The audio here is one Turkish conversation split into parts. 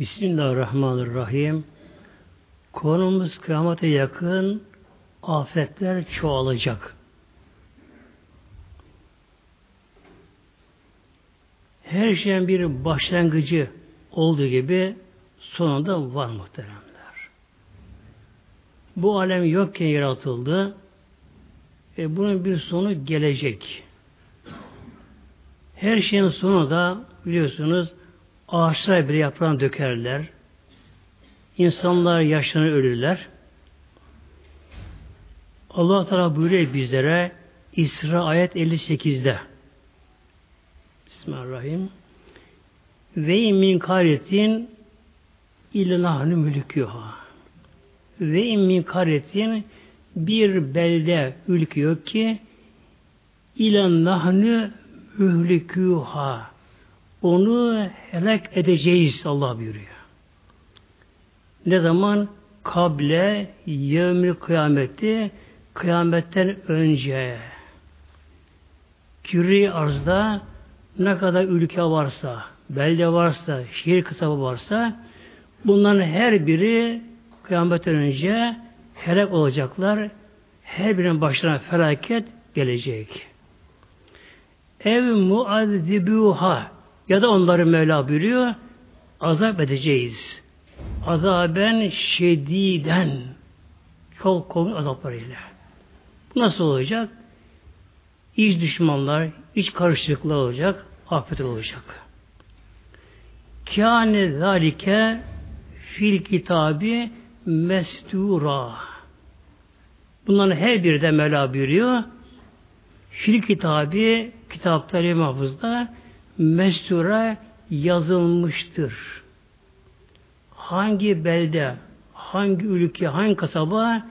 Bismillahirrahmanirrahim. Konumuz kıyamete yakın afetler çoğalacak. Her şeyin bir başlangıcı olduğu gibi sonunda var muhteremler. Bu alem yokken yaratıldı. E bunun bir sonu gelecek. Her şeyin sonu da biliyorsunuz ağaçlar bir yaprağını dökerler. İnsanlar yaşlanır ölürler. Allah Teala buyuruyor bizlere İsra ayet 58'de Bismillahirrahmanirrahim ve min karetin ilnahnu mülküha ve min karetin bir belde ülke yok ki ilan nahnu mühliküha onu helak edeceğiz Allah buyuruyor. Ne zaman? Kable yevmil kıyameti kıyametten önce küri arzda ne kadar ülke varsa, belde varsa, şehir kıtabı varsa bunların her biri kıyametten önce helak olacaklar. Her birinin başına felaket gelecek. Ev muazzibuha ya da onları Mevla buyuruyor azap edeceğiz. Azaben şediden çok komik azaplarıyla. Bu nasıl olacak? İç düşmanlar, iç karışıklıklar olacak, afet olacak. Kâne zâlike fil kitabı mestura. Bunların her biri de Mevla buyuruyor. Fil kitabı kitapları mahfuzda mestura yazılmıştır. Hangi belde, hangi ülke, hangi kasaba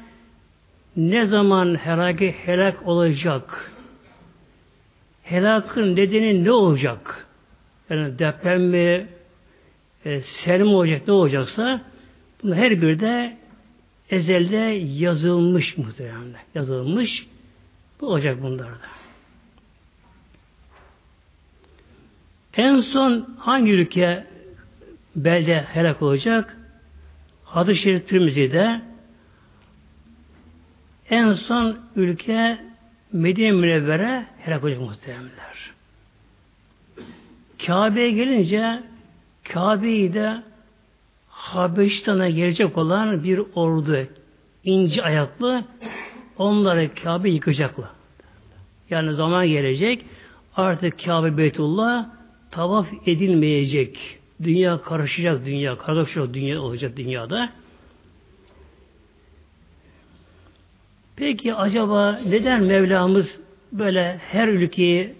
ne zaman helak, helak olacak? Helakın nedeni ne olacak? Yani deprem mi, e, sel mi olacak, ne olacaksa bunun her bir de ezelde yazılmış muhtemelen. Yazılmış. Bu olacak bunlarda. En son hangi ülke belde helak olacak? Hadis-i Şerif Tirmizi'de en son ülke Medine Münevvere helak olacak muhteremler. Kabe'ye gelince Kabe'yi de Habeşistan'a gelecek olan bir ordu inci ayaklı onları Kabe yıkacaklar. Yani zaman gelecek artık Kabe Beytullah tavaf edilmeyecek. Dünya karışacak dünya, karışacak dünya olacak dünyada. Peki acaba neden Mevlamız böyle her ülkeyi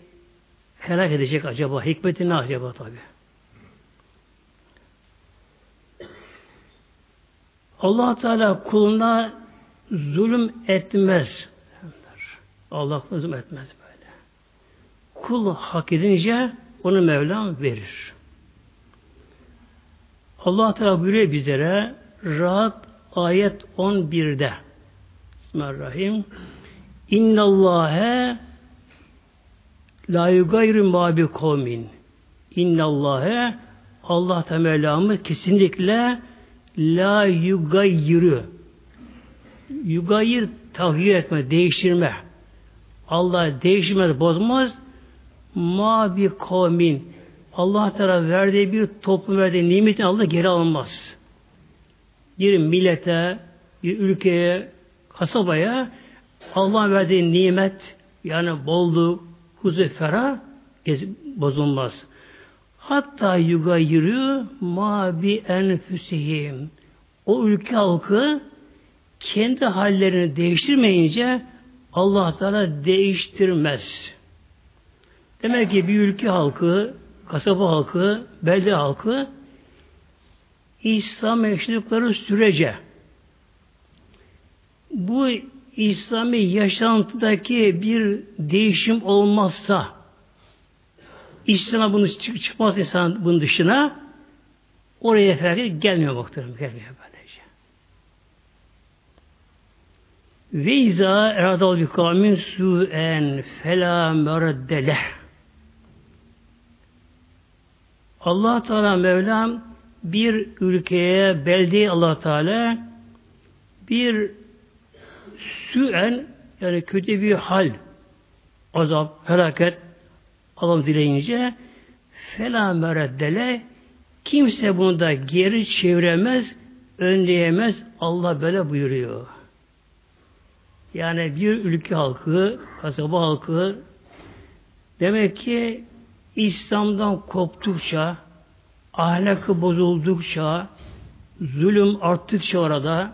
helak edecek acaba? Hikmeti ne acaba tabi? allah Teala kuluna zulüm etmez. Allah zulüm etmez böyle. Kul hak edince onu Mevlam verir. Allah Teala buyuruyor bizlere rahat ayet 11'de Bismillahirrahmanirrahim. İnnallâhe la yugayru ma bi kavmin. İnnallâhe Allah Teala'mı kesinlikle la yugayyiru yugayir tahir etme, değiştirme. Allah değişmez, bozmaz ma bi kavmin Allah Teala verdiği bir toplum verdiği nimetini Allah geri almaz. Bir millete, bir ülkeye, kasabaya Allah verdiği nimet yani bolluğu, huzur, ferah bozulmaz. Hatta yuga yürü ma bi enfüsihim. O ülke halkı kendi hallerini değiştirmeyince Allah Teala değiştirmez. Demek ki bir ülke halkı, kasaba halkı, belde halkı İslam yaşadıkları sürece bu İslami yaşantıdaki bir değişim olmazsa İslam'a bunu çık çıkmaz insan bunun dışına oraya felaket gelmiyor muhtemelen. Gelmiyor böylece. Ve izâ eradal bi kavmin su'en felâ meraddeleh Allah Teala Mevlam bir ülkeye, beldeye allah Teala bir süen yani kötü bir hal, azap, felaket Allah dileyince fela mereddele kimse bunu da geri çeviremez, önleyemez. Allah böyle buyuruyor. Yani bir ülke halkı, kasaba halkı demek ki İslam'dan koptukça, ahlakı bozuldukça, zulüm arttıkça orada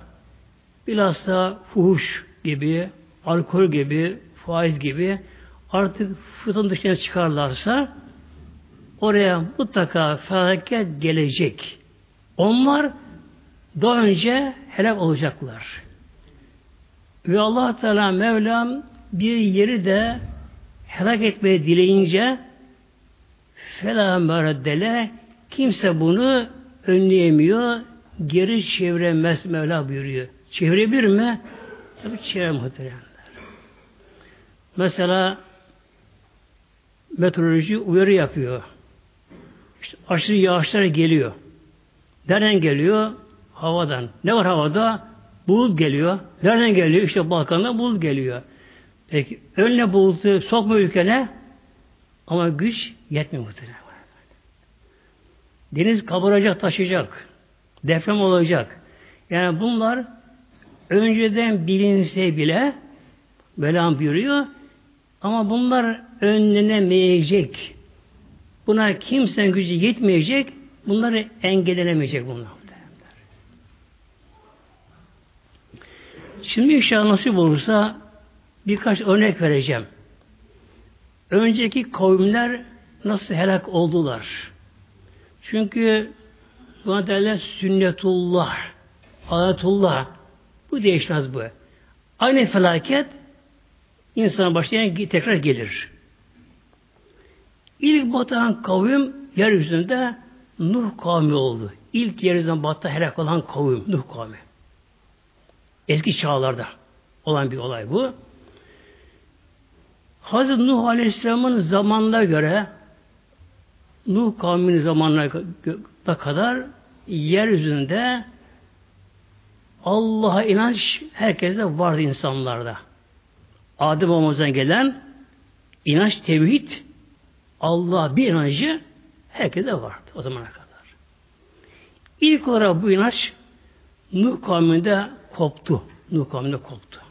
bilhassa fuhuş gibi, alkol gibi, faiz gibi artık fıtın dışına çıkarlarsa oraya mutlaka felaket gelecek. Onlar daha önce helak olacaklar. Ve allah Teala Mevlam bir yeri de helak etmeyi dileyince fela mereddele kimse bunu önleyemiyor, geri çeviremez Mevla buyuruyor. Çevirebilir mi? Tabi çeviremez. Mesela meteoroloji uyarı yapıyor. İşte aşırı yağışlar geliyor. Nereden geliyor? Havadan. Ne var havada? Bulut geliyor. Nereden geliyor? İşte Balkan'da bulut geliyor. Peki önüne bulutu sokma ülkene ama güç yetmiyor muhtemelen. Deniz kabaracak, taşıyacak. Deprem olacak. Yani bunlar önceden bilinse bile Mevlam buyuruyor ama bunlar önlenemeyecek. Buna kimsenin gücü yetmeyecek. Bunları engellenemeyecek bunlar. Şimdi inşallah nasip olursa birkaç örnek vereceğim. Önceki kavimler nasıl helak oldular? Çünkü buna derler sünnetullah, ayetullah. Bu değişmez bu. Aynı felaket insana başlayan tekrar gelir. İlk batan kavim yeryüzünde Nuh kavmi oldu. İlk yeryüzünden batta helak olan kavim Nuh kavmi. Eski çağlarda olan bir olay bu. Hazreti Nuh Aleyhisselam'ın zamanına göre Nuh kavminin zamanına kadar yeryüzünde Allah'a inanç herkeste vardı insanlarda. Adem babamızdan gelen inanç tevhid Allah bir inancı herkese vardı o zamana kadar. İlk olarak bu inanç Nuh kavminde koptu. Nuh kavminde koptu.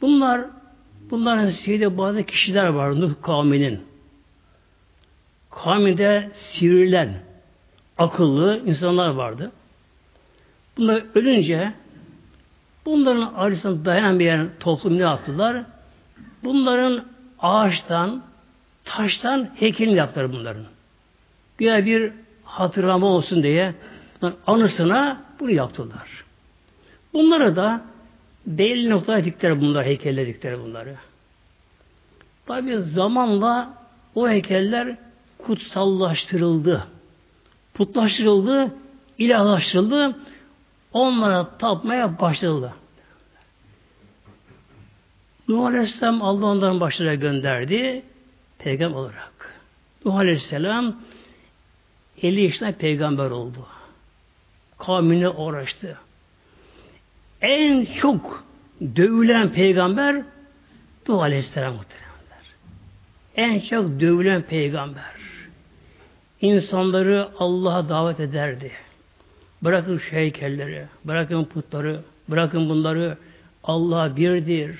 Bunlar bunların seyde bazı kişiler var Nuh kavminin. Kavminde sivrilen, akıllı insanlar vardı. Bunlar ölünce bunların arasında dayanamayan toplum ne yaptılar? Bunların ağaçtan, taştan heykelini yaptılar bunların. Güya bir hatırlama olsun diye anısına bunu yaptılar. Bunları da belli noktaya diktiler bunlar, heykeller diktiler bunları. Tabi zamanla o heykeller kutsallaştırıldı. Putlaştırıldı, ilahlaştırıldı. Onlara tapmaya başladı. Nuh Aleyhisselam Allah onların başlarına gönderdi peygamber olarak. Nuh Aleyhisselam 50 yaşında peygamber oldu. Kavmine uğraştı. En çok dövülen peygamber Nuh Aleyhisselam muhtemelenler. En çok dövülen peygamber. İnsanları Allah'a davet ederdi. Bırakın şu heykelleri, bırakın putları, bırakın bunları. Allah birdir.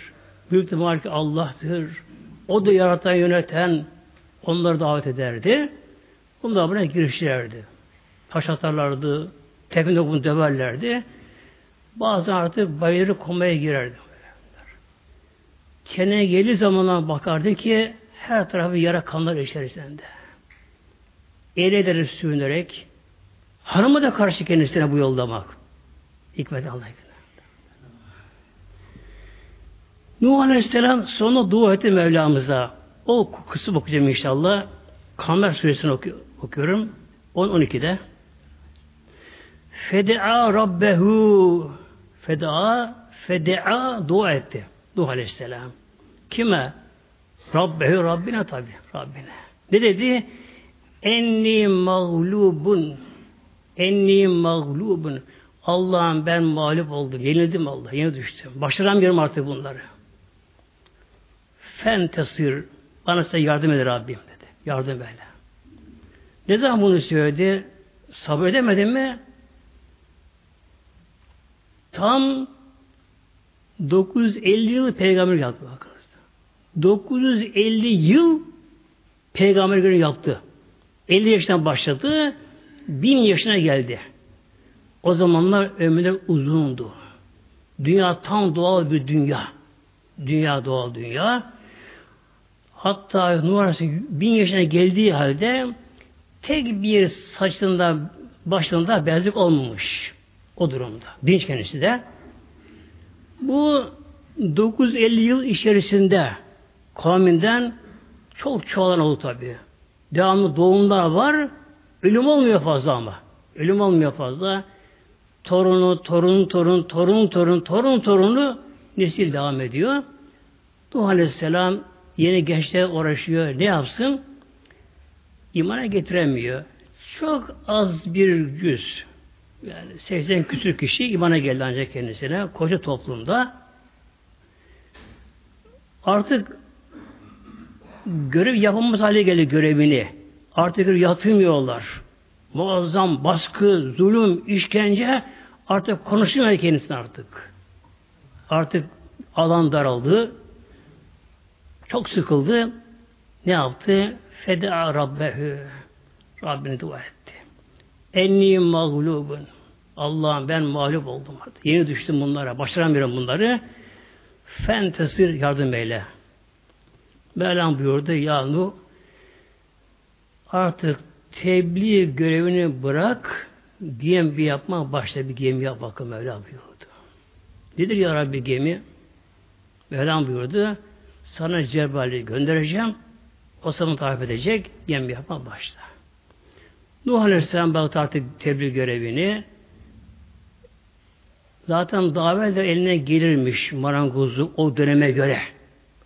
Büyük ki Allah'tır. O da yaratan, yöneten onları davet ederdi. Bunlar buna girişlerdi. Taş atarlardı, tekne bunu döverlerdi. Bazen artık bayırı komaya girerdi. Kendine geli zamanlar bakardı ki her tarafı yara kanlar içerisinde. El ederi sürünerek hanımı da karşı kendisine bu yolda bak. Hikmet Allah'a Nuh Aleyhisselam sonra dua etti Mevlamıza. O kısım okuyacağım inşallah. Kamer suresini oku okuyorum. 10-12'de. Fedea Rabbehu Fedea Fedea dua etti. Nuh Aleyhisselam. Kime? Rabbehu Rabbine tabi. Rabbine. Ne dedi? Enni mağlubun Enni mağlubun. Allah'ım ben mağlup oldum. Yenildim Allah. Yeni düştüm. Başaramıyorum artık bunları. Fen tesir. Bana size yardım eder Rabbim dedi. Yardım böyle. Ne zaman bunu söyledi? Sabır edemedin mi? Tam 950 yıl peygamber yaptı bakınız. 950 yıl peygamber günü yaptı. 50 yaşından başladı. 1000 yaşına geldi. O zamanlar ömürler uzundu. Dünya tam doğal bir dünya. Dünya doğal dünya. Hatta numarası bin yaşına geldiği halde tek bir saçında başında bezlik olmamış. O durumda. Dinç kendisi de. Bu 950 yıl içerisinde kavminden çok çoğalan oldu tabi. Devamlı doğumlar var. Ölüm olmuyor fazla ama. Ölüm olmuyor fazla. Torunu, torun, torun, torun, torun, torun, torunu nesil devam ediyor. Nuh Aleyhisselam yeni gençler uğraşıyor. Ne yapsın? İmana getiremiyor. Çok az bir yüz. Yani 80 küsür kişi imana geldi ancak kendisine. Koca toplumda. Artık görev yapılmaz hale geldi görevini. Artık yatırmıyorlar. Muazzam baskı, zulüm, işkence artık konuşmuyor kendisine artık. Artık alan daraldı. Çok sıkıldı. Ne yaptı? Feda Rabbehu. Rabbini dua etti. Enni mağlubun. Allah'ım ben mağlup oldum artık. Yeni düştüm bunlara. Başaramıyorum bunları. Fen tesir yardım eyle. Mevlam buyurdu ya Nuh artık tebliğ görevini bırak gemi yapma başla bir gemi yap bakın Mevlam buyurdu. Nedir ya Rabbi gemi? Mevlam buyurdu sana Cebrail'i göndereceğim. O sana tarif edecek. Gemi yapma başla. Nuh Aleyhisselam baktı artık tebliğ görevini. Zaten davet de eline gelirmiş marangozluk o döneme göre.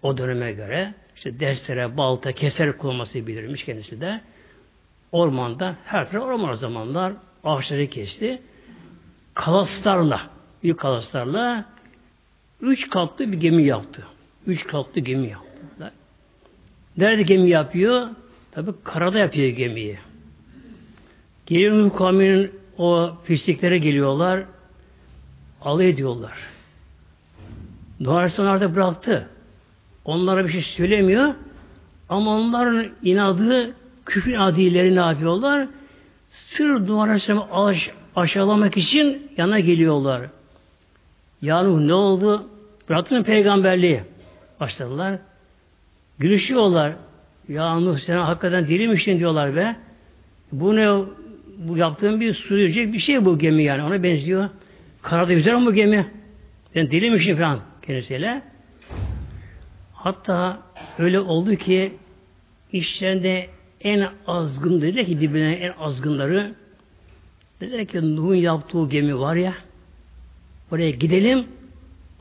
O döneme göre işte derslere, balta, keser kullanması bilirmiş kendisi de. Ormanda, her taraf orman o zamanlar ağaçları kesti. Kalaslarla, büyük kalaslarla üç katlı bir gemi yaptı. Üç katlı gemi yaptı. Nerede gemi yapıyor? Tabi karada yapıyor gemiyi. Geliyor kavminin o pisliklere geliyorlar. Alay ediyorlar. Nuh Aleyhisselam da bıraktı. Onlara bir şey söylemiyor. Ama onların inadı, küfür adileri ne yapıyorlar? Sır Nuh Aleyhisselam'ı aş aşağılamak için yana geliyorlar. Ya ne oldu? Bıraktın peygamberliği. Başladılar. Gülüşüyorlar. Ya Nuh sen hakikaten deli diyorlar be. Bu ne? Bu yaptığın bir su bir şey bu gemi yani. Ona benziyor. Karada yüzer bu gemi? Sen deli misin falan kendisiyle. Hatta öyle oldu ki işlerinde en azgın dedi ki dibine en azgınları dediler ki Nuh'un yaptığı gemi var ya oraya gidelim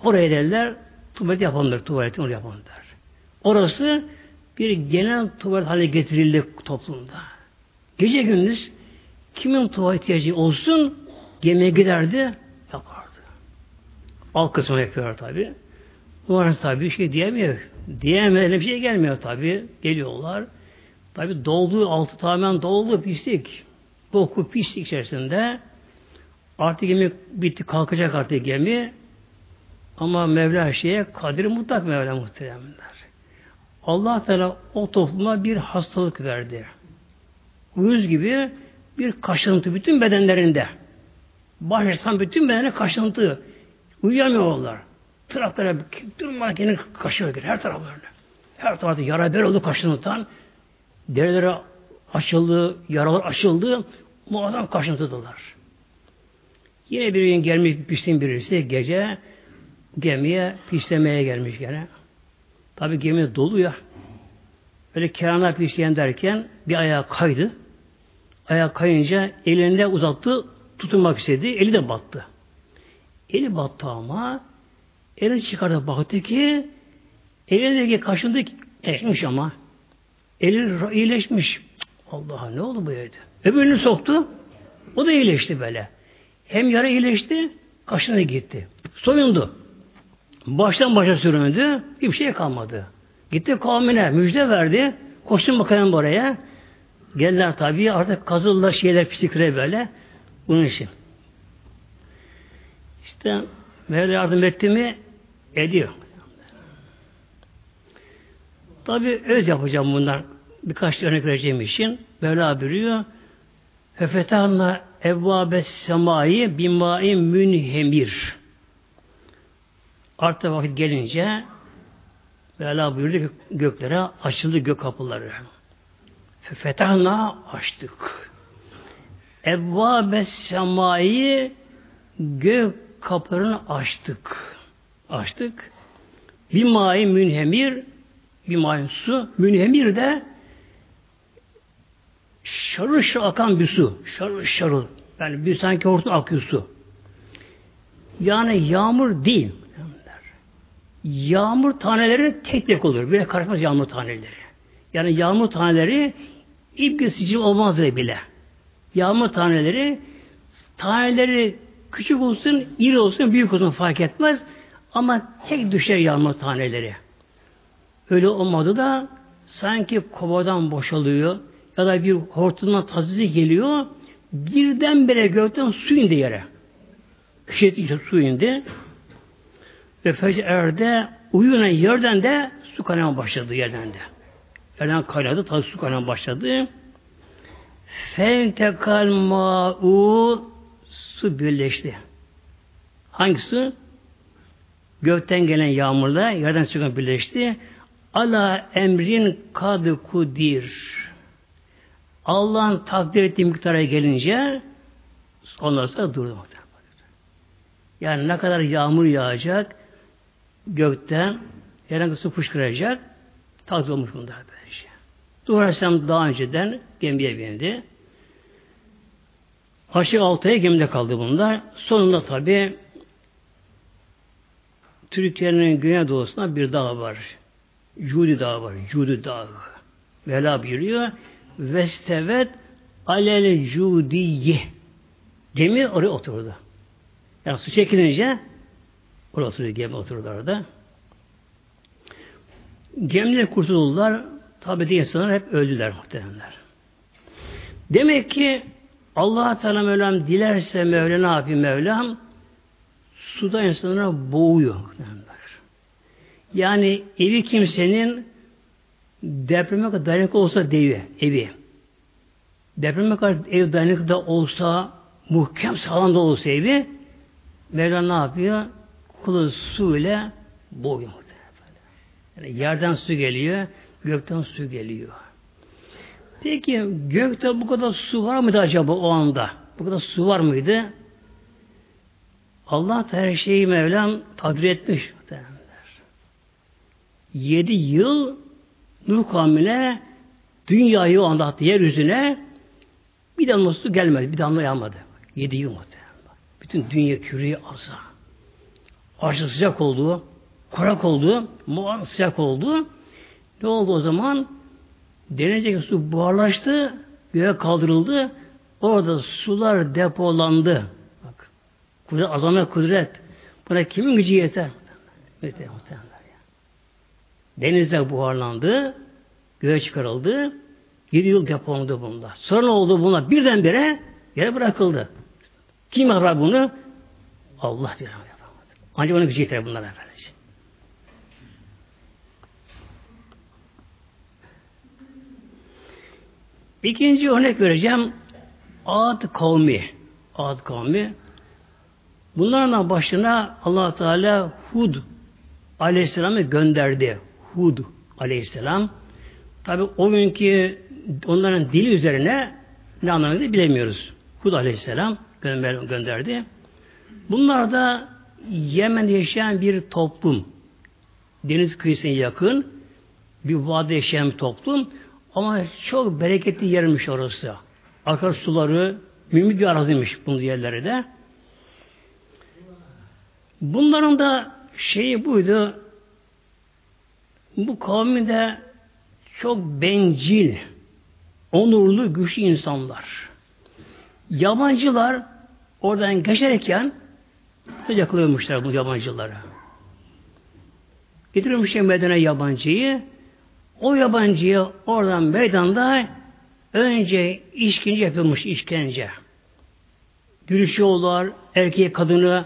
oraya derler tuvalet yapalım tuvaleti onu yapalım der. Orası bir genel tuvalet haline getirildi toplumda. Gece gündüz kimin tuvalet ihtiyacı olsun gemiye giderdi yapardı. Alt kısmı yapıyor tabi. Numarası tabi bir şey diyemiyor. Diyemeden bir şey gelmiyor tabi. Geliyorlar. Tabi doldu, altı tamamen doldu pislik. Boku pislik içerisinde. Artık gemi bitti, kalkacak artık gemi. Ama Mevla şeye kadir mutlak Mevla muhteremler. Allah Teala o topluma bir hastalık verdi. Uyuz gibi bir kaşıntı bütün bedenlerinde. Başlatan bütün bedene kaşıntı. Uyuyamıyorlar. Taraflara durmadan kendini kaşıyor. Her taraflarına. Her tarafta yara ber oldu kaşıntıdan. Derilere açıldı, yaralar açıldı. Muazzam kaşıntıdılar. Yine bir gün gelmiş pisliğin birisi gece gemiye pislemeye gelmiş gene. Tabi gemi dolu ya. Böyle kenarına pisleyen derken bir ayağa kaydı. Ayağa kayınca elinde uzattı, tutunmak istedi. Eli de battı. Eli battı ama elini çıkardı baktı ki elindeki kaşındı tekmiş ama. Eli iyileşmiş. Allah'a ne oldu bu evde? Öbürünü soktu. O da iyileşti böyle. Hem yara iyileşti, kaşına gitti. Soyundu. Baştan başa süründü, hiçbir şey kalmadı. Gitti kavmine, müjde verdi. Koşun bakalım buraya. Geldiler tabii artık kazıldılar şeyler psikre böyle. Bunun için. İşte Mevla yardım etti mi? Ediyor. Tabi öz yapacağım bunlar. Birkaç örnek vereceğim için. Mevla buyuruyor. Fefetahna evvabe semayı bimai münhemir. Artık vakit gelince Mevla buyurdu ki göklere açıldı gök kapıları. Fefetahna açtık. Evvabe semayı gök kapılarını açtık. Açtık. Bir mai münhemir bir mai su. Münhemir de şarıl şarıl akan bir su. Şarıl şarıl. Yani bir sanki hortum akıyor su. Yani yağmur değil. Yağmur taneleri tek tek olur. Bile karışmaz yağmur taneleri. Yani yağmur taneleri ilgisici olmaz bile. Yağmur taneleri taneleri küçük olsun, iri olsun, büyük olsun fark etmez. Ama tek düşer yağmur taneleri. Öyle olmadı da sanki kovadan boşalıyor ya da bir hortumdan tazizi geliyor birdenbire gökten su indi yere. Şiddet su indi. Ve fecerde uyunan yerden de su kaynamaya başladı yerden de. Yerden kaynadı, tabi su kaynamaya başladı. Fentekal ma'u su birleşti. Hangi su? Gökten gelen yağmurla yerden çıkan birleşti. Ala emrin kadı kudir. Allah'ın takdir ettiği miktara gelince ondan sonra durdu. Yani ne kadar yağmur yağacak gökten herhangi su fışkıracak takdir olmuş bunlar böylece. Nuh Aleyhisselam daha önceden gemiye bindi. Aşağı altıya gemide kaldı bunlar. Sonunda tabi Türkiye'nin güneydoğusunda bir dağ var. Cudi Dağı var. Cudi Dağı. Vela buyuruyor. Vestevet alel cudiye. Gemi oraya oturdu. Yani su çekilince oraya oturdu. Gemi oturdu orada. Gemide kurtuldular. Tabi de insanlar hep öldüler muhtemelenler. Demek ki allah Teala Mevlam dilerse Mevla ne yapayım Mevlam? Suda insanlara boğuyor. Yani evi kimsenin depreme kadar dayanıklı olsa devi, evi. Depreme kadar ev dayanıklı da olsa, muhkem sağlam da olsa evi, Mevla ne yapıyor? Kulu su ile boğuyor. Yani yerden su geliyor, gökten su geliyor. Peki gökte bu kadar su var mıydı acaba o anda? Bu kadar su var mıydı? Allah da her şeyi Mevlam takdir etmiş. Yedi yıl Nuh kavmine dünyayı o anda attı yeryüzüne bir damla su gelmedi. Bir damla yağmadı. Yedi yıl muhtemelen. Bütün dünya küreği aza. Aşırı sıcak oldu. Kurak oldu. Muan sıcak oldu. Ne oldu o zaman? Denecek su buharlaştı. Göğe kaldırıldı. Orada sular depolandı. Bak. Kudret, azamet kudret. Buna kimin gücü yeter? Yeter muhtemelen. Denizde buharlandı, göğe çıkarıldı. Yedi yıl depolandı bunlar. Sonra ne oldu bunlar? Birdenbire yere bırakıldı. Kim yapar bunu? Allah diyor. Ancak onun gücü yeter bunlar efendim. İkinci örnek vereceğim. Ad kavmi. Ad kavmi. Bunlarla başına allah Teala Hud Aleyhisselam'ı gönderdi. Hud aleyhisselam. Tabi o günkü onların dili üzerine ne anlamını bilemiyoruz. Hud aleyhisselam gönderdi. Bunlar da Yemen'de yaşayan bir toplum. Deniz kıyısına yakın bir vade yaşayan bir toplum. Ama çok bereketli yermiş orası. Akar suları mümin bir araziymiş bunun yerleri de. Bunların da şeyi buydu bu kavminde çok bencil, onurlu, güçlü insanlar. Yabancılar oradan geçerken yakalıyormuşlar bu yabancıları. Getiriyormuşlar meydana yabancıyı. O yabancıyı oradan meydanda önce işkence yapılmış işkence. Gülüşüyorlar, erkeğe kadını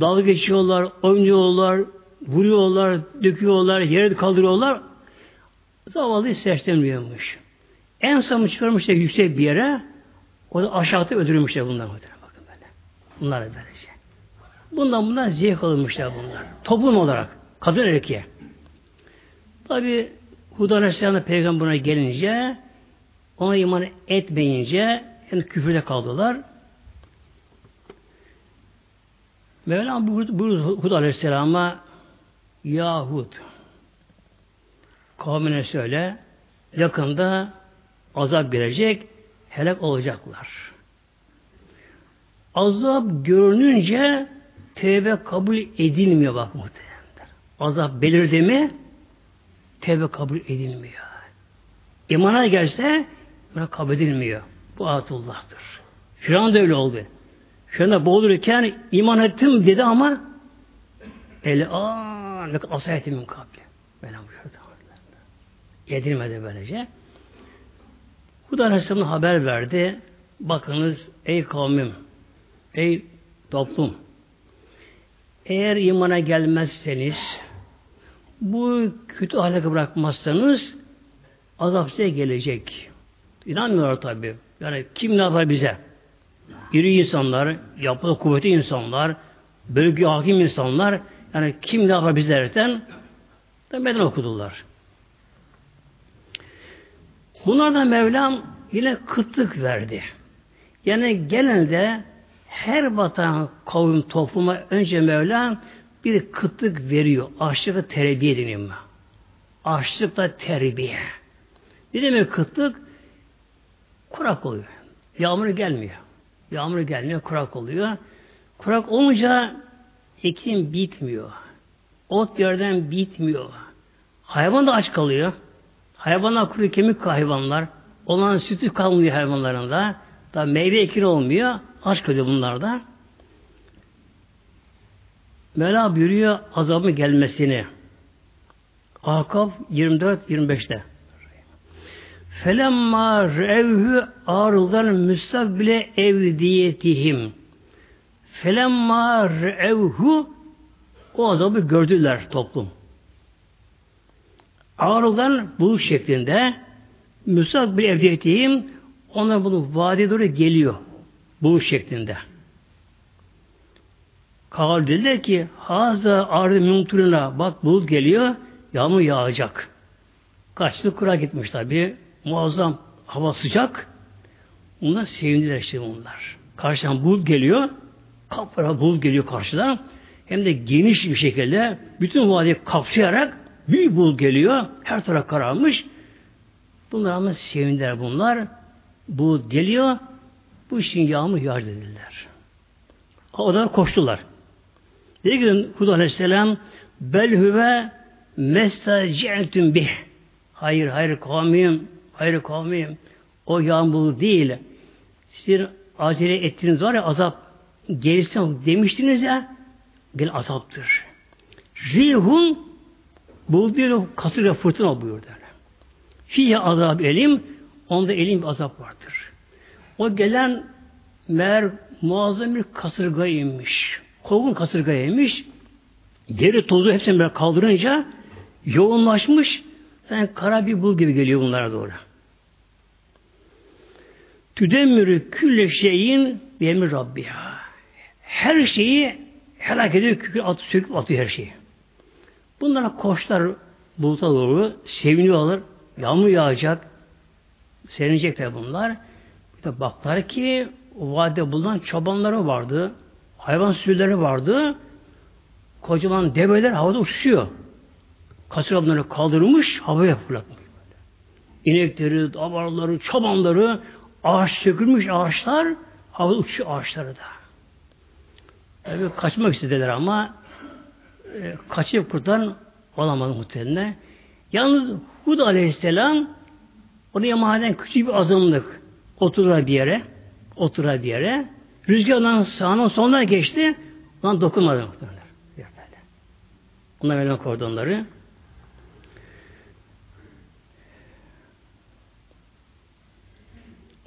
dalga geçiyorlar, oynuyorlar, vuruyorlar, döküyorlar, yere kaldırıyorlar. Zavallı sersemliyormuş. En son çıkarmışlar yüksek bir yere, o da aşağıda öldürülmüşler bunlar. Bakın böyle. Bunlar da böylece. Bundan bunlar zevk alınmışlar bunlar. Toplum olarak. Kadın erkeğe. Tabi Hud Aleyhisselam'da peygamberine gelince ona iman etmeyince yani küfürde kaldılar. Mevlam buyurdu Hud Aleyhisselam'a Yahud kavmine söyle yakında azap gelecek helak olacaklar. Azap görününce tevbe kabul edilmiyor bak muhtemelen. Azap belirdi mi tevbe kabul edilmiyor. İmana gelse buna kabul edilmiyor. Bu atullah'tır. Firavun da öyle oldu. Firavun boğulurken iman ettim dedi ama el an asayetimin kabli. Böyle buyurdu. Yedirmedi böylece. Bu da Aleyhisselam haber verdi. Bakınız ey kavmim, ey toplum, eğer imana gelmezseniz, bu kötü ahlakı bırakmazsanız azap size gelecek. İnanmıyorlar tabi. Yani kim ne yapar bize? İri insanlar, yapıda kuvvetli insanlar, bölge hakim insanlar, yani kim ne yapar bize derken meden okudular. Bunlardan Mevlam yine kıtlık verdi. Yani genelde her vatan kavim topluma önce Mevlam bir kıtlık veriyor. Açlıkla terbiye deniyor. Açlıkla terbiye. Ne demek kıtlık? Kurak oluyor. Yağmur gelmiyor. Yağmur gelmiyor, kurak oluyor. Kurak olunca ekim bitmiyor. Ot yerden bitmiyor. Hayvan da aç kalıyor. Hayvanlar kuru kemik hayvanlar. Olan sütü kalmıyor hayvanlarında. Da meyve ekin olmuyor. Aç kalıyor bunlarda. Mevla buyuruyor azabın gelmesini. Akaf 24-25'te. Felemma revhü arıdan müstakbile evdiyetihim. Felemma revhü o azabı gördüler toplum. Ağrıdan bu şeklinde müstakbile evdiyetihim onlar bunu vadi doğru geliyor. Bu şeklinde. Kavl dediler ki Hazda ardı mümtürüne bak bulut geliyor yağmur yağacak. Kaçlı kura gitmiş tabi. Muazzam hava sıcak. Bunlar sevindiler işte bunlar. Karşıdan bulut geliyor. Kaplara bulut geliyor karşıdan. Hem de geniş bir şekilde bütün vadiyi kapsayarak büyük bulut geliyor. Her taraf kararmış. Bunlar ama sevindiler bunlar. Bulut geliyor. Bu işin yağmur yağar dediler. O da koştular. Dedi ki Hud Aleyhisselam bel hüve mestaci'tüm bih. Hayır, hayır kavmim, hayır kavmim. O yağmur değil. Sizin acele ettiğiniz var ya azap gelirsin demiştiniz ya gel azaptır. Rihun bu değil kasır fırtına buyurdu. Fiye azap elim onda elim bir azap vardır. O gelen meğer muazzam bir kasırgaymış. Kovun kasırgaymış. Geri tozu hepsini böyle kaldırınca yoğunlaşmış. Sen kara bir bul gibi geliyor bunlara doğru. Tüdemmürü külle şeyin bemir Rabbiha. Her şeyi helak ediyor, kükür atıp söküp atıyor her şeyi. Bunlara koşlar buluta doğru seviniyorlar. Yağmur yağacak. Sevinecekler bunlar. Bir de baklar ki o vadide bulunan çobanları vardı. Hayvan sürüleri vardı. Kocaman develer havada uçuşuyor. Kasır bunları kaldırmış, havaya fırlatmış. İnekleri, davarları, çobanları, ağaç sökülmüş ağaçlar, havada uçuyor ağaçları da. Tabii kaçmak istediler ama e, kaçıp kurtan olamadı muhtemelen. Yalnız Hud Aleyhisselam onu emanen küçük bir azınlık oturur bir yere Otura bir yere. Rüzgar onların sağına soluna geçti. Ondan dokunmadı. Bunlar Mevlam korudu onları.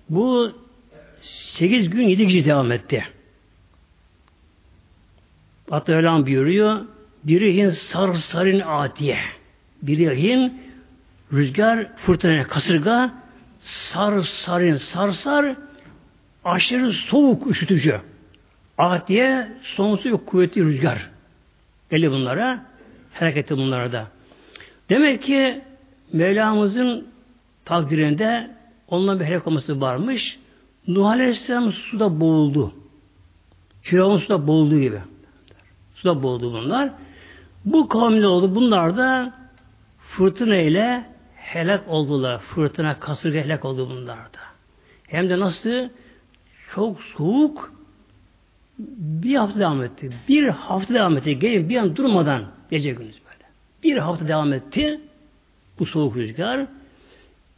Bu sekiz gün yedi gece devam etti. Hatta Mevlam buyuruyor. Birihin sar sarin atiye. Birihin rüzgar, fırtına, kasırga sar sarin, sar sar aşırı soğuk, üşütücü. Atiye sonsuz yok kuvvetli rüzgar. Geliyor bunlara. Hareketi bunlara da. Demek ki Mevlamızın takdirinde onunla bir helak olması varmış. Nuh Aleyhisselam suda boğuldu. Firavun suda boğulduğu gibi. Suda boğuldu bunlar. Bu kavimde oldu. Bunlar da fırtına ile helak oldular. Fırtına, kasırga helak oldu bunlar da. Hem de nasıl? Çok soğuk bir hafta devam etti. Bir hafta devam etti. Gelin bir an durmadan gece gündüz böyle. Bir hafta devam etti. Bu soğuk rüzgar.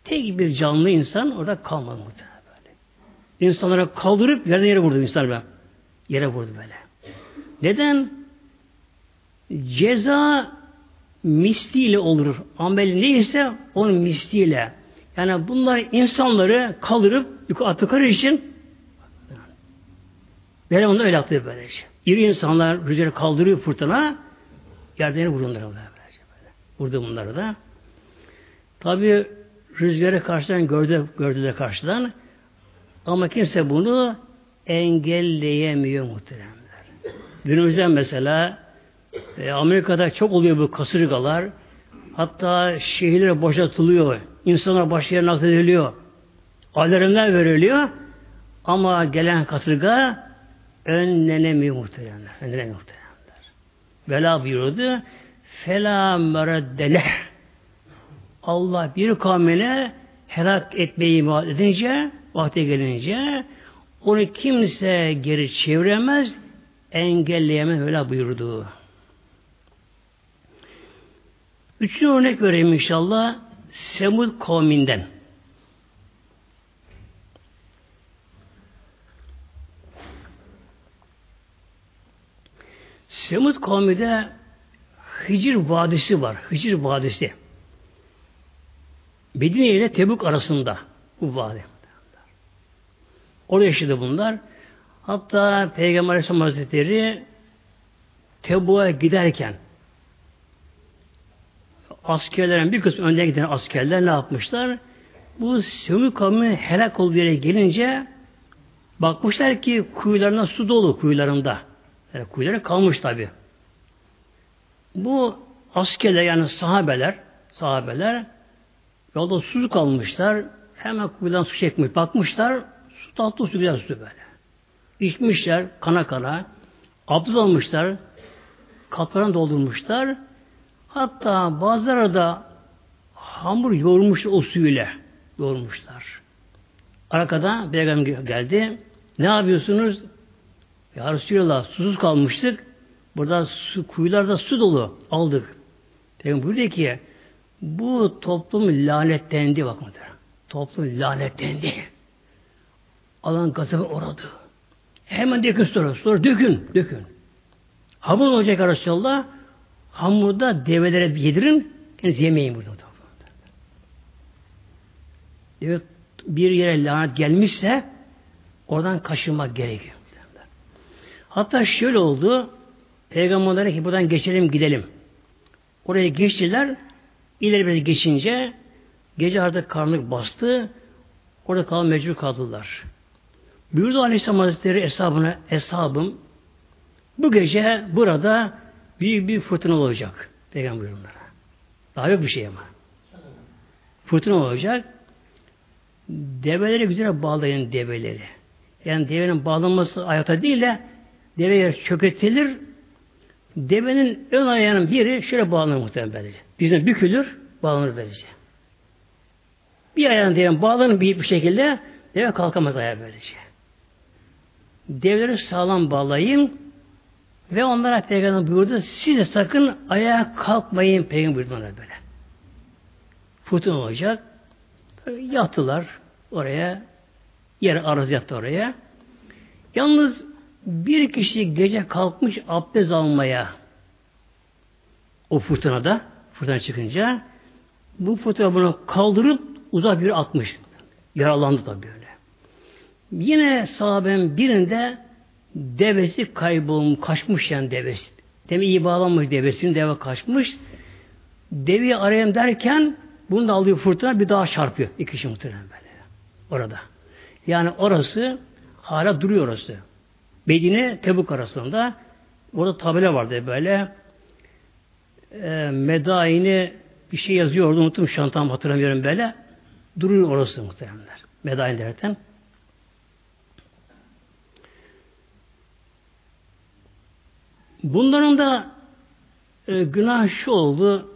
Tek bir canlı insan orada kalmadı muhtemelen böyle. İnsanlara kaldırıp yerden yere vurdu insanlar ben. Yere vurdu böyle. Neden? Ceza misliyle olur. Amel neyse onun misliyle. Yani bunlar insanları kaldırıp yukarı attıkları için Böyle onu öyle attı böylece. İri insanlar rüzgarı kaldırıyor fırtına yerden yere vuruyorlar böylece böyle. Vurdu bunları da. Tabi rüzgarı karşıdan gördü, gördüler karşıdan. Ama kimse bunu engelleyemiyor muhteremler. Günümüzde mesela e, Amerika'da çok oluyor bu kasırgalar. Hatta şehirler boşaltılıyor. İnsanlar baş yerine naklediliyor. Alarmlar veriliyor. Ama gelen kasırga önlenemiyor muhteremler. Önlenemiyor muhteremler. Vela buyurdu. Fela mereddeleh. Allah bir kavmine helak etmeyi imal edince, vakti gelince onu kimse geri çeviremez, engelleyemez öyle buyurdu. Üçüncü örnek vereyim inşallah. Semud kavminden. Semud kavminde Hicr Vadisi var. Hicr Vadisi. Medine ile Tebuk arasında bu vadi. Orada yaşadı bunlar. Hatta Peygamber Aleyhisselam Hazretleri Tebuk'a giderken askerlerin bir kısmı önden giden askerler ne yapmışlar? Bu Semud kavmi helak olduğu yere gelince bakmışlar ki kuyularına su dolu kuyularında. Yani kuyulara kalmış tabi. Bu askerler yani sahabeler sahabeler yolda su kalmışlar. Hemen kuyudan su çekmiş. Bakmışlar su tatlı su güzel su böyle. İçmişler kana kana. Abdest almışlar. Kaplarını doldurmuşlar. Hatta bazıları da hamur yoğurmuş o suyla yoğurmuşlar. Arkada peygamber geldi. Ne yapıyorsunuz? Ya susuz kalmıştık. Burada su, kuyularda su dolu aldık. Peygamber buyuruyor ki bu toplum lanetlendi bakın. Toplum lanetlendi. Alan gazabı oradı. Hemen dökün sonra. Sonra dökün. Dökün. Hamur olacak Resulallah. Hamurda develere yedirin. Kendiniz yemeyin burada. Evet, bir yere lanet gelmişse oradan kaşınmak gerekiyor. Hatta şöyle oldu. Peygamberlere ki buradan geçelim gidelim. Oraya geçtiler. İleri bir geçince gece artık karanlık bastı. Orada kalan mecbur kaldılar. Buyurdu Aleyhisselam Hazretleri hesabına hesabım bu gece burada büyük bir fırtına olacak. Peygamber buyurunlara. Daha yok bir şey ama. Fırtına olacak. Develeri güzel bağlayın develeri. Yani devenin bağlanması ayakta değil de deve çöketilir. Devenin ön ayağının biri şöyle bağlanır muhtemelen böylece. Dizine bükülür, bağlanır böylece. Bir ayağın devenin bağlanır bir, bir şekilde deve kalkamaz ayağa böylece. Devleri sağlam bağlayın ve onlara peygamber buyurdu siz de sakın ayağa kalkmayın peygamber buyurdu onlara böyle. Fırtına olacak. Yattılar oraya Yer arız yaptı oraya. Yalnız bir kişi gece kalkmış abdest almaya o fırtınada fırtına çıkınca bu fırtına bunu kaldırıp uzak bir atmış. Yaralandı da böyle. Yine sahabenin birinde devesi kaybolmuş, kaçmış yani devesi. Demin iyi bağlanmış devesinin deve kaçmış. Devi arayayım derken bunu da alıyor fırtına bir daha çarpıyor. İki kişi muhtemelen böyle. Orada. Yani orası hala duruyor orası. Medine Tebuk arasında orada tabela vardı böyle e, Medaini bir şey yazıyordu unuttum şu an tam hatırlamıyorum böyle duruyor orası muhtemelenler. Medain derken. Bunların da e, günah şu oldu.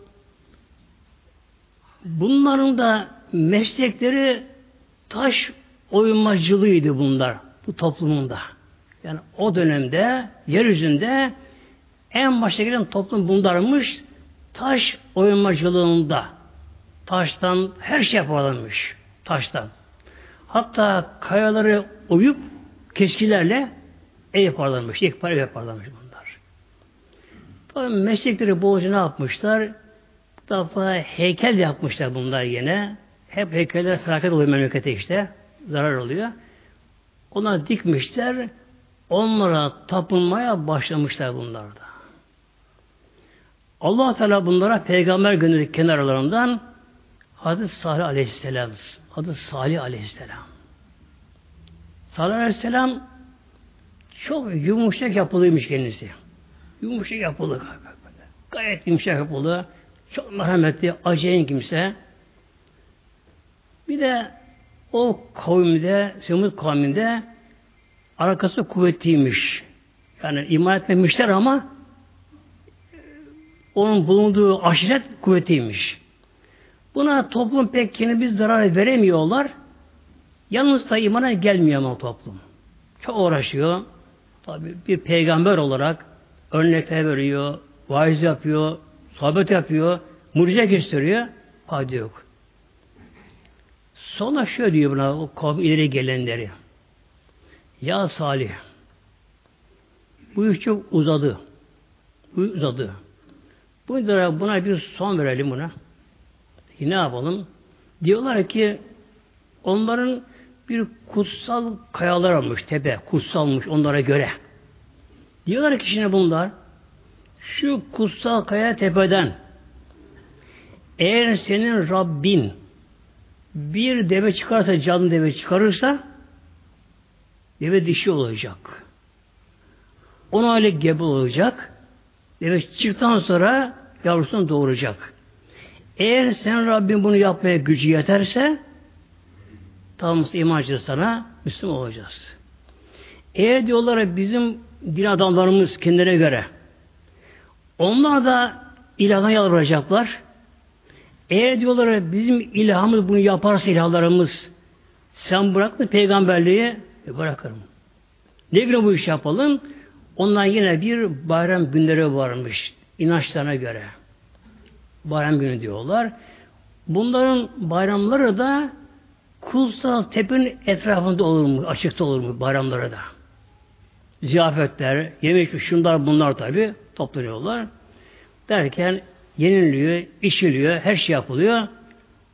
Bunların da meslekleri taş oyunmacılığıydı bunlar bu toplumunda. Yani o dönemde yeryüzünde en başta gelen toplum bunlarmış taş oyunmacılığında. Taştan her şey yaparlarmış. Taştan. Hatta kayaları oyup keskilerle ev yaparlarmış. Yekpare ev yaparlarmış bunlar. Tabii meslekleri bolca ne yapmışlar? Bu defa heykel yapmışlar bunlar yine. Hep heykeller felaket oluyor memlekete işte. Zarar oluyor. Ona dikmişler. Onlara tapınmaya başlamışlar bunlarda. Allah Teala bunlara peygamber gönderdi kenarlarından Hazreti Salih Aleyhisselam. Hazreti Salih Aleyhisselam. Salih Aleyhisselam çok yumuşak yapılıymış kendisi. Yumuşak yapılı. Gayet yumuşak yapılı. Çok merhametli, acayip kimse. Bir de o kavimde, Semud kavminde arkası kuvvetliymiş. Yani iman etmemişler ama onun bulunduğu aşiret kuvvetiymiş. Buna toplum pek kendi bir zarar veremiyorlar. Yalnız da imana gelmiyor ama toplum. Çok uğraşıyor. Tabi bir peygamber olarak örnekler veriyor, vaiz yapıyor, sohbet yapıyor, mucize gösteriyor. Fayda yok. Sonra şöyle diyor buna o kavm ileri gelenleri. Ya Salih bu iş çok uzadı. Bu uzadı. Bu buna bir son verelim buna. Peki ne yapalım? Diyorlar ki onların bir kutsal kayalar olmuş, tepe, kutsalmış onlara göre. Diyorlar ki şimdi bunlar şu kutsal kaya tepeden eğer senin Rabbin bir deve çıkarsa, canlı deve çıkarırsa deve dişi olacak. On aylık gebe olacak. Deve çıktıktan sonra yavrusunu doğuracak. Eğer sen Rabbin bunu yapmaya gücü yeterse tamam imancı sana Müslüman olacağız. Eğer diyorlar bizim din adamlarımız kendine göre onlar da ilahdan yalvaracaklar. Eğer diyorlar bizim ilahımız bunu yaparsa ilahlarımız sen bıraktın peygamberliği e bırakırım. Ne göre bu iş yapalım? Ondan yine bir bayram günleri varmış inançlarına göre. Bayram günü diyorlar. Bunların bayramları da kutsal tepenin etrafında olur mu? Açıkta olur mu bayramları da? Ziyafetler, yemek, şunlar bunlar tabi toplanıyorlar. Derken yeniliyor, içiliyor, her şey yapılıyor.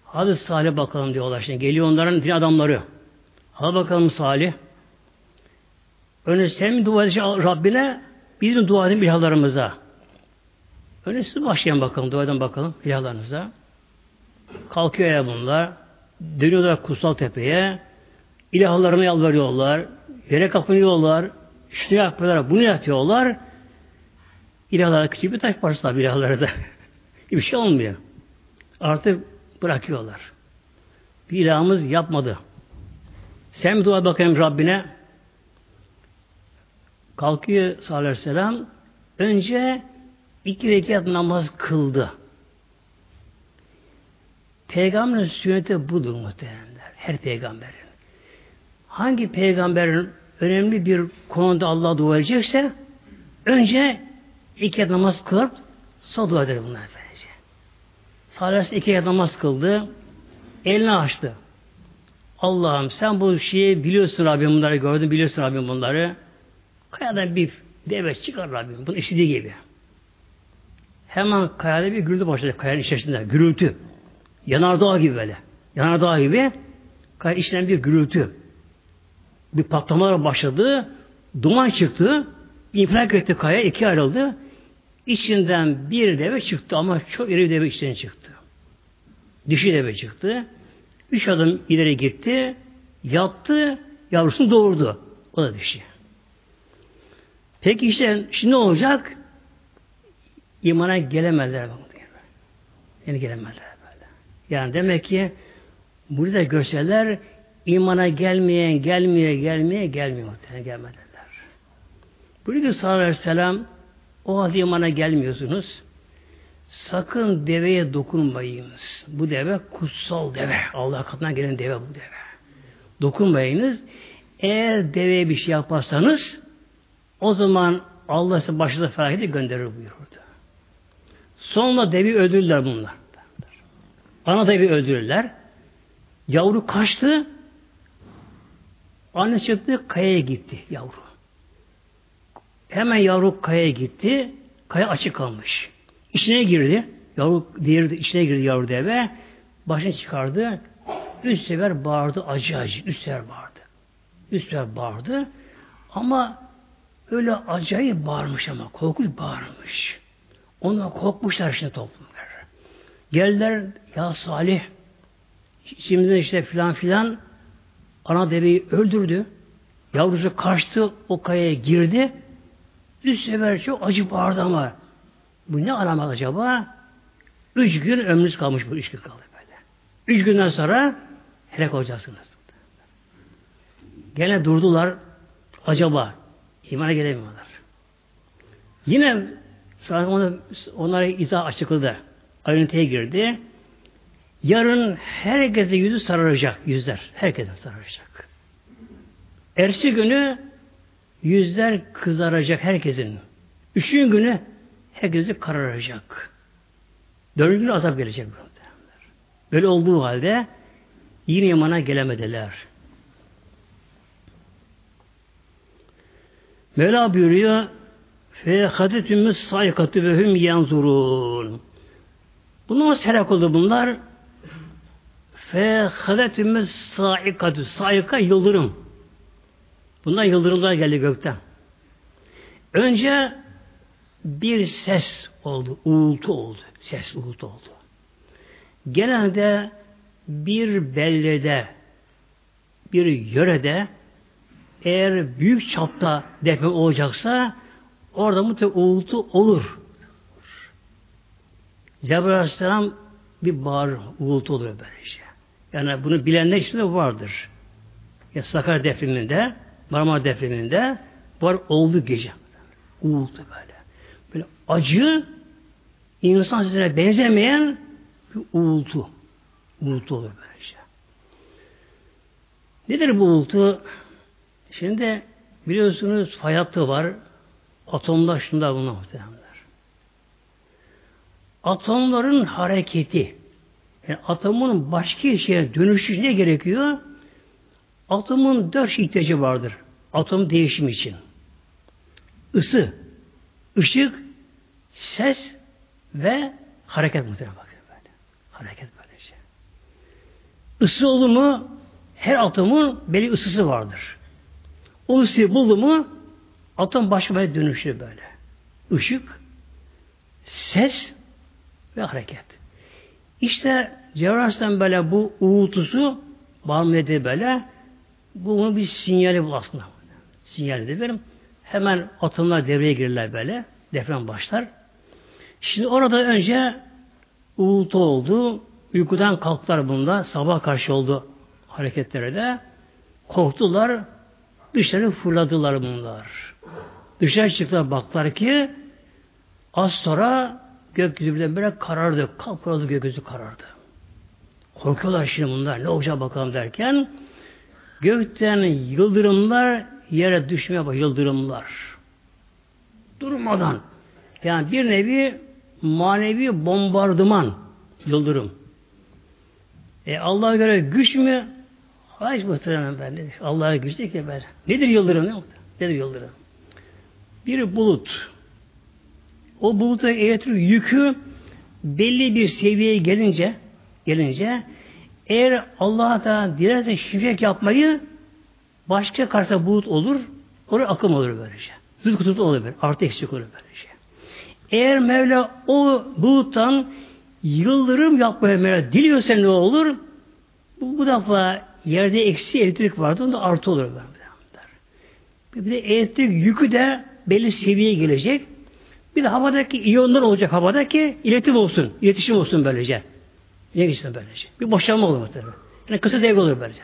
Hadi Salih bakalım diyorlar. Şimdi geliyor onların din adamları. Hadi bakalım Salih. Önce sen dua edeceksin Rabbine? Biz mi dua edelim ilahlarımıza? Önce siz başlayın bakalım, dua edin bakalım ilahlarınıza. Kalkıyor ya bunlar. Dönüyorlar kutsal tepeye. İlahlarına yalvarıyorlar. Yere kapınıyorlar. İşte yapıyorlar. Bunu yapıyorlar. İlahlar küçük bir taş parçası tabi ilahları da. bir şey olmuyor. Artık bırakıyorlar. Bir ilahımız yapmadı. Sen dua bakayım Rabbine. Kalkıyor sallallahu aleyhi. Önce iki rekat namaz kıldı. Peygamberin sünneti budur muhtemelenler. Her peygamberin. Hangi peygamberin önemli bir konuda Allah'a dua edecekse önce iki namaz kılıp sonra dua eder bunlar efendice. Salih iki namaz kıldı. Elini açtı. Allah'ım sen bu şeyi biliyorsun Rabbim bunları gördün biliyorsun Rabbim bunları. Kayadan bir deve çıkar Rabbim. Bunun istediği gibi. Hemen kayada bir gürültü başladı kayanın içerisinde. Gürültü. Yanardağ gibi böyle. Yanardağ gibi kaya içinden bir gürültü. Bir patlamalar başladı. Duman çıktı. İnfilak etti kaya. iki ayrıldı. İçinden bir deve çıktı ama çok iri bir deve içinden çıktı. Dişi deve çıktı. Üç adım ileri gitti. Yattı. Yavrusunu doğurdu. O da dişi. Peki işte şimdi ne olacak? İmana gelemezler. Yani gelemezler böyle. Yani demek ki burada görseler imana gelmeyen, gelmeye, gelmeye, gelmiyor. Yani gelmediler. Buyuruyor sallallahu aleyhi ve sellem o halde imana gelmiyorsunuz. Sakın deveye dokunmayınız. Bu deve kutsal deve. Allah katından gelen deve bu deve. Dokunmayınız. Eğer deveye bir şey yaparsanız o zaman Allah size başınıza felaketi gönderir buyurdu. Sonra devi öldürürler bunlar. Ana devi öldürürler. Yavru kaçtı. Anne çıktı, kayaya gitti yavru. Hemen yavru kayaya gitti. Kaya açık kalmış. İçine girdi. Yavru diğeri içine girdi yavru deve. Başını çıkardı. Üç sefer bağırdı acı acı. Üç sefer bağırdı. Üç sefer bağırdı. Ama öyle acayip bağırmış ama. Korkunç bağırmış. Ondan korkmuşlar şimdi toplumlar. Geldiler ya Salih şimdi işte filan filan ana deveyi öldürdü. Yavrusu kaçtı o kayaya girdi. Üç sefer çok acı bağırdı ama bu ne alamet acaba? Üç gün ömrünüz kalmış bu üç gün kaldı böyle. Üç günden sonra helak olacaksınız. Gene durdular. Acaba imana gelemiyorlar. Yine sonra onu, onlara izah açıkladı. Ayrıntıya girdi. Yarın herkese yüzü sararacak. Yüzler. Herkese sararacak. Ersi günü yüzler kızaracak herkesin. Üçüncü günü herkesi kararacak. Dördüncü günü azap gelecek. Böyle olduğu halde yine imana gelemediler. Mevla buyuruyor Fehadetümüz saykatü ve hüm yanzurun. Bunlar nasıl helak oldu bunlar? Fehadetümüz saikatü. Saika yıldırım. Bunlar yıldırımlar geldi gökten. Önce bir ses oldu, uğultu oldu. Ses uğultu oldu. Genelde bir beldede, bir yörede eğer büyük çapta deprem olacaksa orada mutlaka uğultu olur. Cebrail Aleyhisselam bir bağır, uğultu olur böylece. Yani bunu bilenler içinde vardır. Ya Sakarya depreminde, Marmara depreminde var oldu gece. Uğultu böyle. Böyle acı, insan sesine benzemeyen bir uğultu. Uğultu olur böylece. Nedir bu uğultu? Şimdi biliyorsunuz fay hattı var. Atomlar şunlar bunlar muhtemelenler. Atomların hareketi yani atomun başka şeye dönüşü ne gerekiyor? Atomun dört şey ihtiyacı vardır. Atom değişimi için. Isı, ışık, ses ve hareket muhtemelen bakın böyle. Hareket böyle şey. Isı olur mu her atomun belli ısısı vardır. O ısıyı buldu mu atom başka bir dönüşür böyle. Işık, ses ve hareket. İşte Cebrail böyle bu uğultusu bağımlıydı böyle. Bu onun bir sinyali bu aslında. Sinyali de verim. Hemen atomlar devreye girirler böyle. Deprem başlar. Şimdi orada önce uğultu oldu. Uykudan kalktılar bunda. Sabah karşı oldu hareketlere de. Korktular. Dışarı fırladılar bunlar. Dışarı çıktılar baktılar ki az sonra gökyüzü birden böyle karardı. Kapkarardı gökyüzü karardı. Korkuyorlar şimdi bunlar. Ne olacak bakalım derken gökten yıldırımlar yere düşmeye bak yıldırımlar. Durmadan. Yani bir nevi manevi bombardıman yıldırım. E Allah'a göre güç mü? Hiç muhtemelen ben? Allah'a güçlü ki ben. Nedir yıldırım? Ne Nedir yıldırım? Bir bulut. O buluta elektrik yükü belli bir seviyeye gelince gelince eğer Allah da dilerse şimşek yapmayı başka karşısında bulut olur, oraya akım olur böylece. Zıt kutup olur böyle. Artı eksik olur böylece. Eğer Mevla o buluttan yıldırım yapmaya Mevla diliyorsa ne olur? Bu, bu defa yerde eksi elektrik vardı, onda artı olur. Böyle. Bir de elektrik yükü de belli seviyeye gelecek. Bir de havadaki iyonlar olacak havadaki iletim olsun. iletişim olsun böylece. Ne geçsin böylece? Bir boşalma olur muhtemelen. Yani kısa devre olur böylece.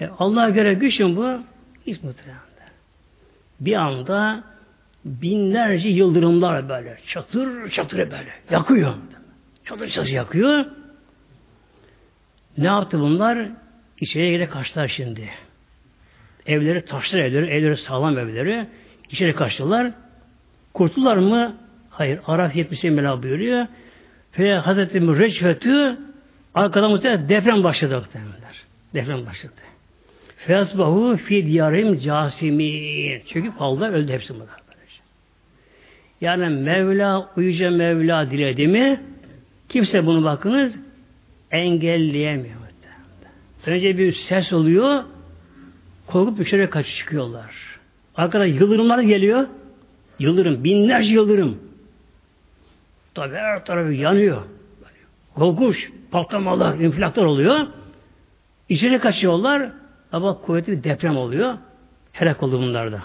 E, Allah'a göre güçün bu hiç muhtemelen. Bir anda binlerce yıldırımlar böyle çatır çatır böyle yakıyor. Çatır çatır yakıyor. Ne yaptı bunlar? İçeriye gire kaçtılar şimdi. Evleri taşlar evleri, evleri sağlam evleri. İçeri kaçtılar. Kurtuldular mı? Hayır. Araf 70'e Mela buyuruyor. Ve Hazreti Müreçfetü arkadan muhtemelen deprem başladı. Deprem başladı. Feyasbahu fi diyarim casimin. Çünkü kaldı öldü hepsi bunlar. Yani Mevla, uyuca Mevla diledi mi kimse bunu bakınız engelleyemiyor. Önce bir ses oluyor korkup dışarıya kaç çıkıyorlar. Arkada yıldırımlar geliyor. Yıldırım, binlerce yıldırım. Tabi her tarafı yanıyor. Korkuş, patlamalar, infilaklar oluyor. İçeri kaçıyorlar. Ama kuvvetli bir deprem oluyor. Helak oldu bunlarda.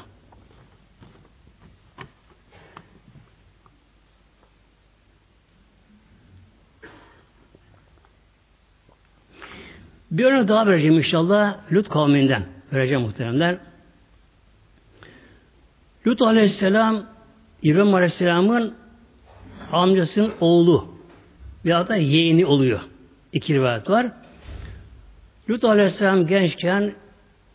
Bir örnek daha vereceğim inşallah Lut kavminden. Vereceğim muhteremler. Lut aleyhisselam İbrahim aleyhisselamın amcasının oğlu veya da yeğeni oluyor. İki rivayet var. Lut aleyhisselam gençken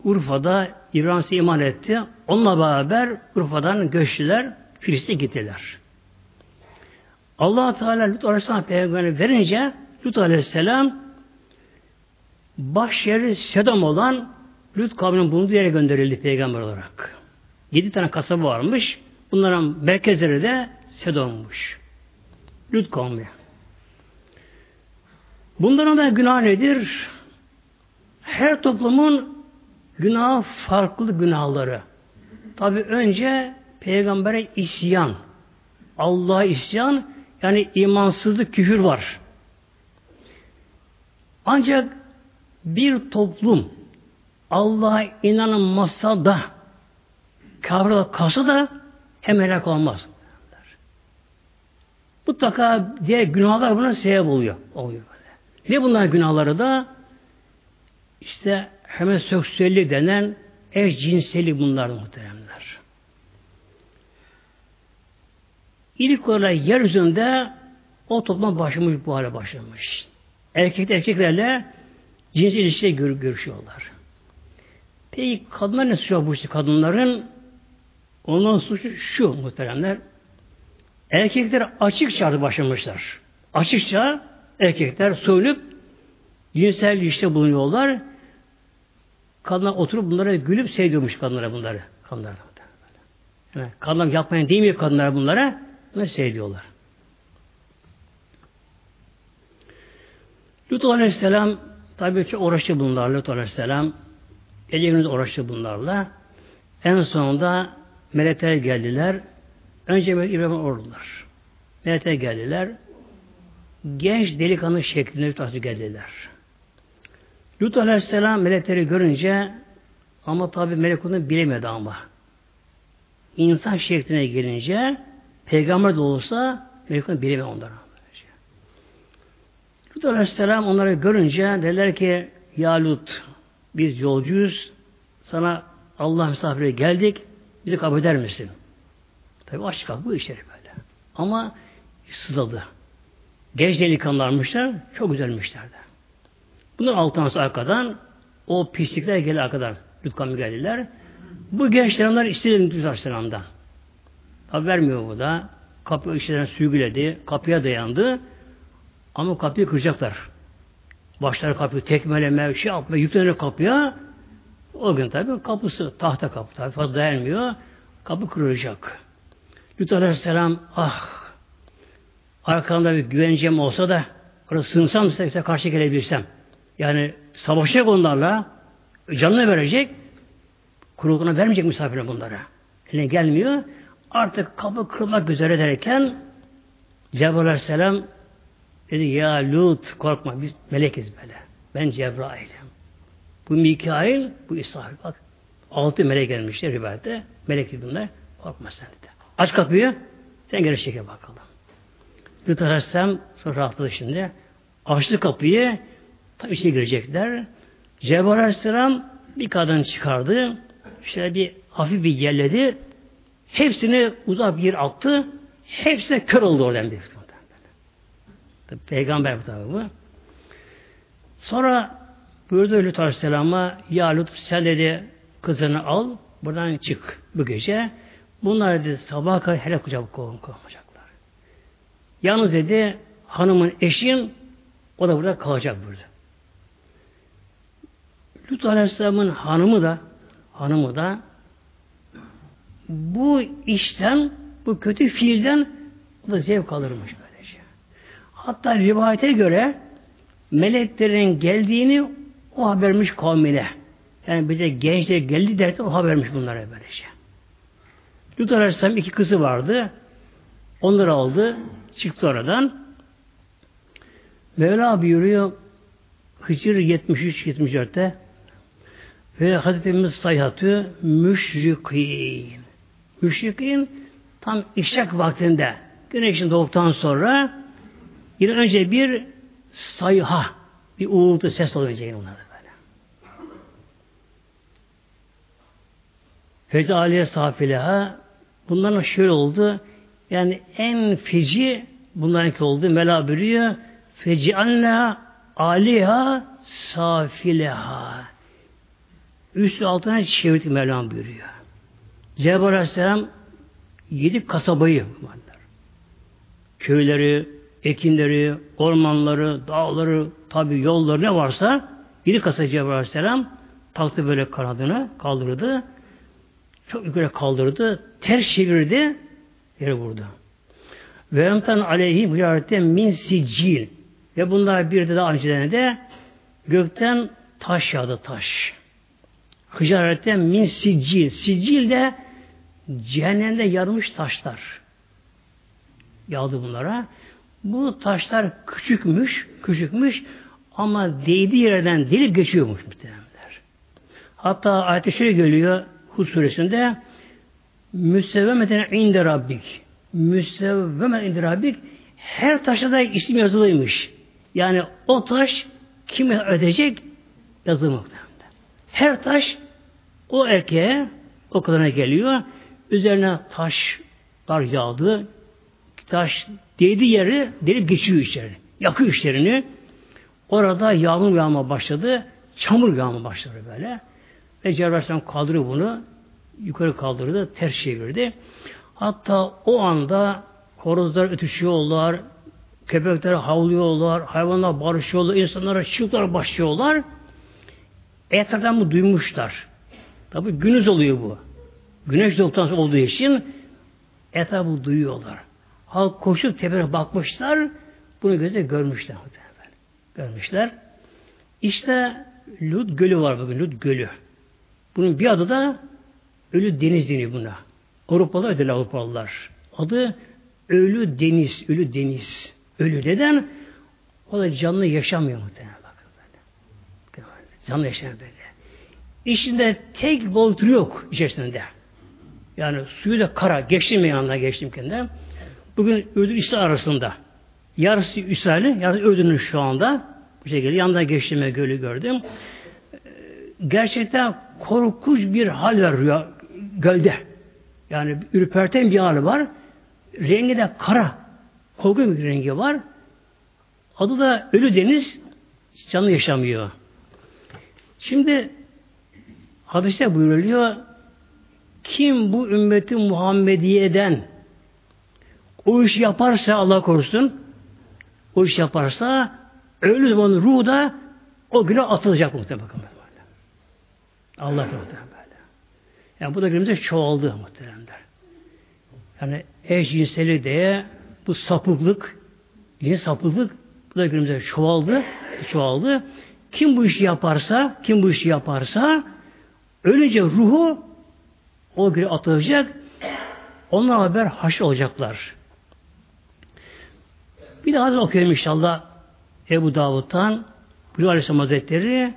Urfa'da İbrahim'e iman etti. Onunla beraber Urfa'dan göçtüler. Filistin'e gittiler. allah Teala Lut aleyhisselam peygamberi verince Lut aleyhisselam baş yeri Sedam olan Lut kavminin bulunduğu yere gönderildi peygamber olarak. Yedi tane kasaba varmış. Bunların merkezleri de Sedom'muş. Lut kavmi. Bunların da günah nedir? Her toplumun günah farklı günahları. Tabi önce peygambere isyan, Allah'a isyan, yani imansızlık, küfür var. Ancak bir toplum Allah'a inanılmazsa da kavra kalsa da hem helak olmaz. Mutlaka diğer günahlar buna sebep oluyor. oluyor böyle. Ne bunlar günahları da? İşte homoseksüellik denen eşcinsellik bunlar muhteremler. İlk olarak yeryüzünde o toplum başlamış bu hale başlamış. Erkek erkeklerle cins ilişkiye gör, görüşüyorlar. Peki kadınlar ne suçu bu işte kadınların? Ondan suçu şu muhteremler. Erkekler açıkça başlamışlar. Açıkça erkekler soyunup cinsel ilişkide bulunuyorlar. Kadınlar oturup bunlara gülüp seviyormuş kadınlara bunları. Kadınlar. Yani kadınlar yapmayın değil mi kadınlar bunlara? Bunları seviyorlar. Lut Aleyhisselam tabi çok uğraştı bunlarla Lut Aleyhisselam. Gece uğraştı bunlarla. En sonunda melekler geldiler. Önce İbrahim'e ordular. Melekler geldiler. Genç delikanlı şeklinde Lut geldiler. Lut Aleyhisselam melekleri görünce ama tabi melek onu bilemedi ama. İnsan şekline gelince peygamber de olsa melek onu bilemedi onlara. Lut Aleyhisselam onları görünce dediler ki Ya Lut biz yolcuyuz. Sana Allah misafire geldik. Bizi kabul eder misin? Tabi aç bu işleri böyle. Ama sızladı. Genç delikanlılarmışlar. Çok güzelmişlerdi. Bunlar alttan arkadan o pislikler geldi arkadan. Lütfen geldiler. Bu gençler onlar istedi Lütfen Aleyhisselam'dan. Tabi vermiyor bu da. Kapı işlerine sürgüledi. Kapıya dayandı. Ama kapıyı kıracaklar. Başları kapıyı tekmeleme, şey yapma, yüklenir kapıya. O gün tabi kapısı, tahta kapı tabi fazla dayanmıyor. Kapı kırılacak. Lut Aleyhisselam ah arkamda bir güvencem olsa da orada sığınsam ise karşı gelebilsem. Yani savaşacak onlarla canını verecek kurulduğuna vermeyecek misafirine bunlara. Eline gelmiyor. Artık kapı kırılmak üzere derken Cebrail Aleyhisselam dedi ya Lut korkma biz melekiz böyle. Ben Cebrail'im. Bu Mikail, bu İsrafil. Bak altı melek gelmişler rivayette. Melek bunlar. Korkma sen dedi. Aç kapıyı. Sen geri çekil bakalım. Lut Aleyhisselam sonra rahatladı şimdi. Açtı kapıyı. Tabi içine girecekler. Cebrail Aleyhisselam bir kadın çıkardı. Şöyle bir hafif bir yerledi. Hepsini uzak bir yer attı. Hepsi de kör oldu oradan bir. Tabi, peygamber bu tabi bu. Sonra buyurdu Lut Aleyhisselam'a Ya Lut sen dedi kızını al buradan çık bu gece. Bunlar dedi sabah kadar helak kovmayacaklar. Yalnız dedi hanımın eşin o da burada kalacak burada. Lut Aleyhisselam'ın hanımı da hanımı da bu işten, bu kötü fiilden o da zevk alırmış böylece. Hatta rivayete göre meleklerin geldiğini o habermiş kavmine. Yani bize gençler geldi derken o habermiş bunlara böylece. Lut Aleyhisselam iki kızı vardı. Onları aldı. Çıktı oradan. Mevla buyuruyor Hicr 73-74'te ve Hazretimiz sayhatı müşrikin. Müşrikin tam işrak vaktinde güneşin doğduktan sonra yine önce bir sayha bir uğultu ses olacak onlarda böyle. Fecr aliye safileha bunların şöyle oldu yani en feci bunlarınki oldu. Mela buyuruyor feci'anna aliha safileha üstü altına çevirdik Mevlam buyuruyor. Cebrail Aleyhisselam yedi kasabayı köyleri, ekinleri, ormanları, dağları, tabi yolları ne varsa yedi kasa Cebrail Aleyhisselam taktı böyle kanadını kaldırdı. Çok yukarı kaldırdı. Ters çevirdi. Yere vurdu. Ve emtan aleyhi hüyarete min sicil. Ve bunlar bir de daha önceden de gökten taş yağdı taş. Hıcaretten min sicil. Sicil de cehennemde yarılmış taşlar. Yağdı bunlara. Bu taşlar küçükmüş, küçükmüş ama değdiği yerden delip geçiyormuş muhtemelenler. Hatta ayet-i şöyle geliyor Hud suresinde Müsevvemeten inde rabbik Müsevvemen inde rabbik her taşta da isim yazılıymış. Yani o taş kime ödeyecek yazılı muhtemelen. Her taş o erkeğe o kadına geliyor. Üzerine taşlar yağdı. Taş değdi yeri delip geçiyor içeri. Yakıyor işlerini. Orada yağmur yağma başladı. Çamur yağma başladı böyle. Ve Cebrail kaldırıyor bunu. Yukarı kaldırdı. Ters çevirdi. Hatta o anda horozlar ötüşüyorlar. Köpekler havlıyorlar. Hayvanlar barışıyorlar. insanlara çığlıklar başlıyorlar. Etraftan bu duymuşlar. Tabi günüz oluyor bu. Güneş doğduktan olduğu için etrafı duyuyorlar. Halk koşup tepene bakmışlar. Bunu gözle görmüşler. Görmüşler. İşte Lut Gölü var bugün. Lut Gölü. Bunun bir adı da Ölü Deniz deniyor buna. Avrupalılar ödül Avrupalılar. Adı Ölü Deniz. Ölü Deniz. Ölü neden? O da canlı yaşamıyor muhtemelen. Canlı yaşayan böyle. İçinde tek boltur yok içerisinde. Yani suyu da kara. Geçtim yanına geçtim kendine. Bugün Ürdün İsrail arasında. Yarısı İsrail'in, yarısı Ürdün'ün şu anda. Bu şekilde yanında geçtiğime gölü gördüm. Ee, gerçekten korkunç bir hal var rüya, gölde. Yani ürperten bir hal var. Rengi de kara. Korkunç bir rengi var. Adı da Ölü Deniz. Canlı yaşamıyor. Şimdi hadiste buyuruluyor kim bu ümmeti Muhammediye'den o iş yaparsa Allah korusun o iş yaparsa ölü zaman ruhu da o güne atılacak muhtemelen. Allah muhtemelen. Yani bu da günümüzde çoğaldı muhtemelen. Yani eşcinseli diye bu sapıklık, yine sapıklık bu da günümüzde çoğaldı, çoğaldı. Kim bu işi yaparsa, kim bu işi yaparsa ölünce ruhu o güne atılacak. Onlar haber haş olacaklar. Bir daha okuyalım inşallah Ebu Davud'dan Bülü Aleyhisselam Hazretleri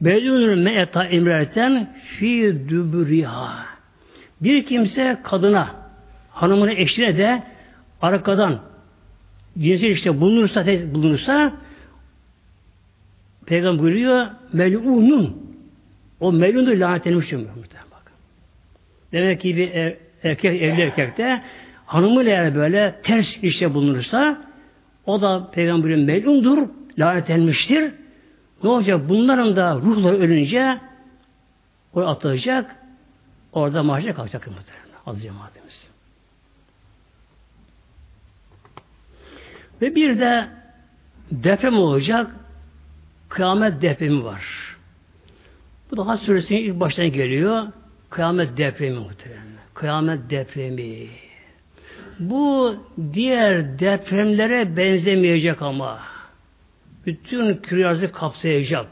Belünür me'eta imreten fi dübüriha. Bir kimse kadına, hanımını eşine de arkadan cinsel işte bulunursa, bulunursa Peygamber buyuruyor melunun o melun da lanetlenmiştir. Demek ki bir er, erkek evli erkekte hanımıyla eğer böyle ters işte bulunursa o da peygamberin melundur, lanetlenmiştir. Ne olacak? Bunların da ruhları ölünce oraya atılacak, orada mahşere kalacak muhtemelen. Az cemaatimiz. Ve bir de deprem olacak. Kıyamet depremi var. Bu da Has suresinin ilk baştan geliyor. Kıyamet depremi muhtemelen. Kıyamet depremi. Bu diğer depremlere benzemeyecek ama. Bütün küre kapsayacak.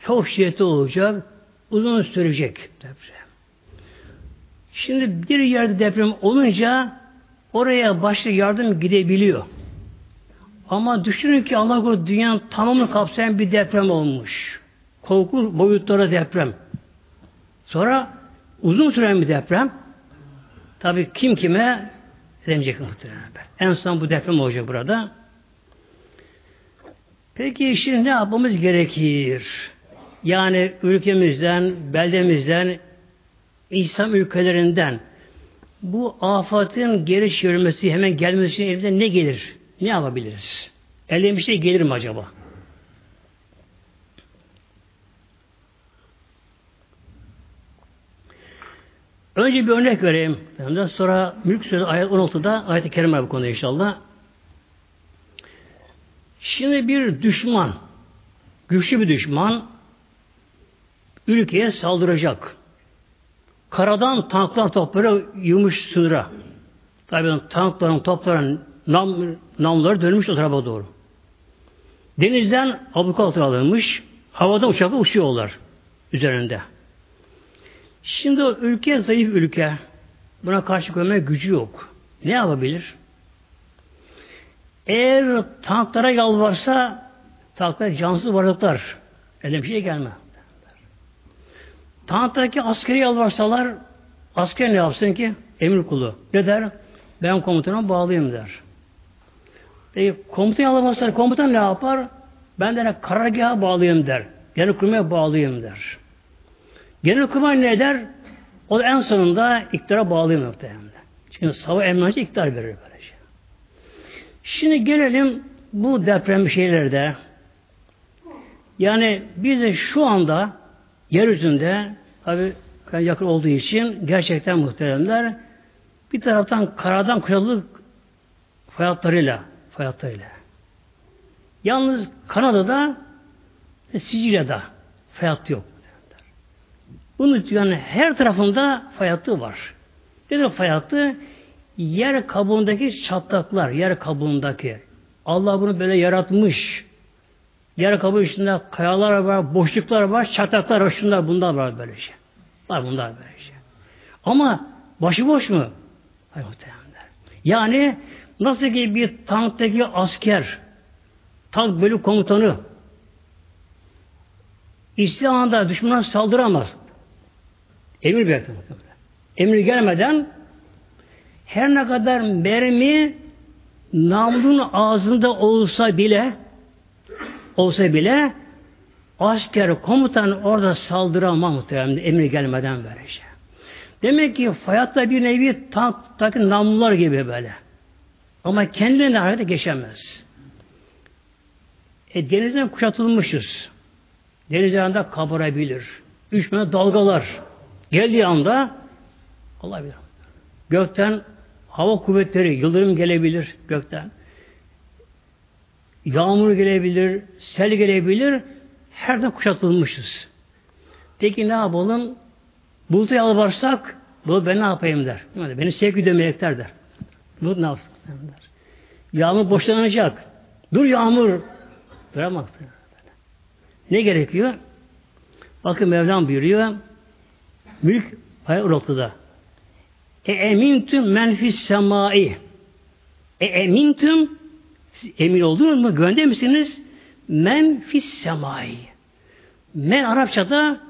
Çok şiddetli olacak. Uzun sürecek deprem. Şimdi bir yerde deprem olunca oraya başta yardım gidebiliyor. Ama düşünün ki Allah korusun dünyanın tamamını kapsayan bir deprem olmuş. Korku boyutlara deprem. Sonra uzun süren bir deprem. Tabii kim kime edemeyecek muhtemelen. En son bu deprem olacak burada. Peki şimdi ne yapmamız gerekir? Yani ülkemizden, beldemizden, İslam ülkelerinden bu afatın geri çevirmesi, hemen gelmesi için elimizden ne gelir? Ne yapabiliriz? Elimizde bir şey gelir mi acaba? Önce bir örnek vereyim. Ondan sonra Mülk Suresi ayet 16'da ayet-i kerime bu konuda inşallah. Şimdi bir düşman, güçlü bir düşman ülkeye saldıracak. Karadan tanklar topları yumuş sınıra. Tabi tankların, topların nam, namları dönmüş o tarafa doğru. Denizden abluka altına alınmış, havada uçakla uçuyorlar üzerinde. Şimdi ülke zayıf ülke. Buna karşı koymaya gücü yok. Ne yapabilir? Eğer tanklara yalvarsa tanklar cansız varlıklar. Öyle bir şey gelmez. Tanktaki askeri yalvarsalar asker ne yapsın ki? Emir kulu. Ne der? Ben komutana bağlıyım der. Peki komutan yalvarsalar komutan ne yapar? Ben de karargaha bağlıyım der. Genel kurmaya bağlıyım der. Genel kurmay ne der? O da en sonunda iktidara bağlıyım muhtemelen. Çünkü savaş emniyeti iktidar verir böylece. Şimdi gelelim bu deprem şeylerde. Yani biz de şu anda yeryüzünde tabi yakın olduğu için gerçekten muhteremler bir taraftan karadan kuşatılık fayatlarıyla fayatlarıyla. Yalnız Kanada'da ve Sicilya'da fayat yok. Bunun yani her tarafında fayatı var. Nedir fayatı? Yer kabuğundaki çatlaklar, yer kabuğundaki. Allah bunu böyle yaratmış. Yer kabuğu içinde kayalar var, boşluklar var, çatlaklar var, şunlar bunlar var böyle şey. Var bunlar böyle şey. Ama başıboş mu? Hayır muhtemelen. Yani nasıl ki bir tanktaki asker, tank bölük komutanı İslam'da düşmana saldıramaz. Emir bekler Emir gelmeden her ne kadar mermi namlunun ağzında olsa bile olsa bile asker komutan orada saldıramaz muhtemelen emir gelmeden verecek. Demek ki fayatta bir nevi tanktaki namlular gibi böyle. Ama kendine harekete geçemez. E, denizden kuşatılmışız. Deniz yanında kabarabilir. Üç dalgalar. Geldiği anda Allah bilir. Gökten hava kuvvetleri, yıldırım gelebilir gökten. Yağmur gelebilir, sel gelebilir. her zaman kuşatılmışız. Peki ne yapalım? Bulutu yalvarsak bu ben ne yapayım der. Yani beni sevgi dömeyekler der. Bulut ne yapsın der. Yağmur boşlanacak. Dur yağmur. Duramaz. Ne gerekiyor? Bakın Mevlam buyuruyor. Mülk ayet ortada. E emintüm menfis semai. E emintüm emin oldunuz mu? Güvende misiniz? Menfis semai. Men Arapçada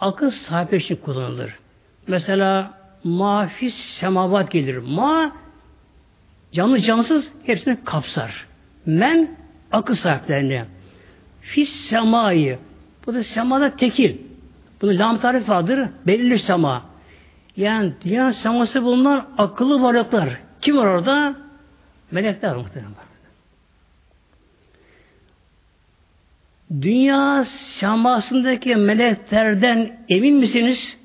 akıl sahibi için kullanılır. Mesela mafis semavat gelir. Ma canlı cansız hepsini kapsar. Men akıl sahiplerini. Fis semayı. Bu da semada tekil. Bunu lam tarif vardır. Belirli sema. Yani dünya seması bulunan akıllı varlıklar. Kim var orada? Melekler muhtemelen. Dünya semasındaki meleklerden emin misiniz?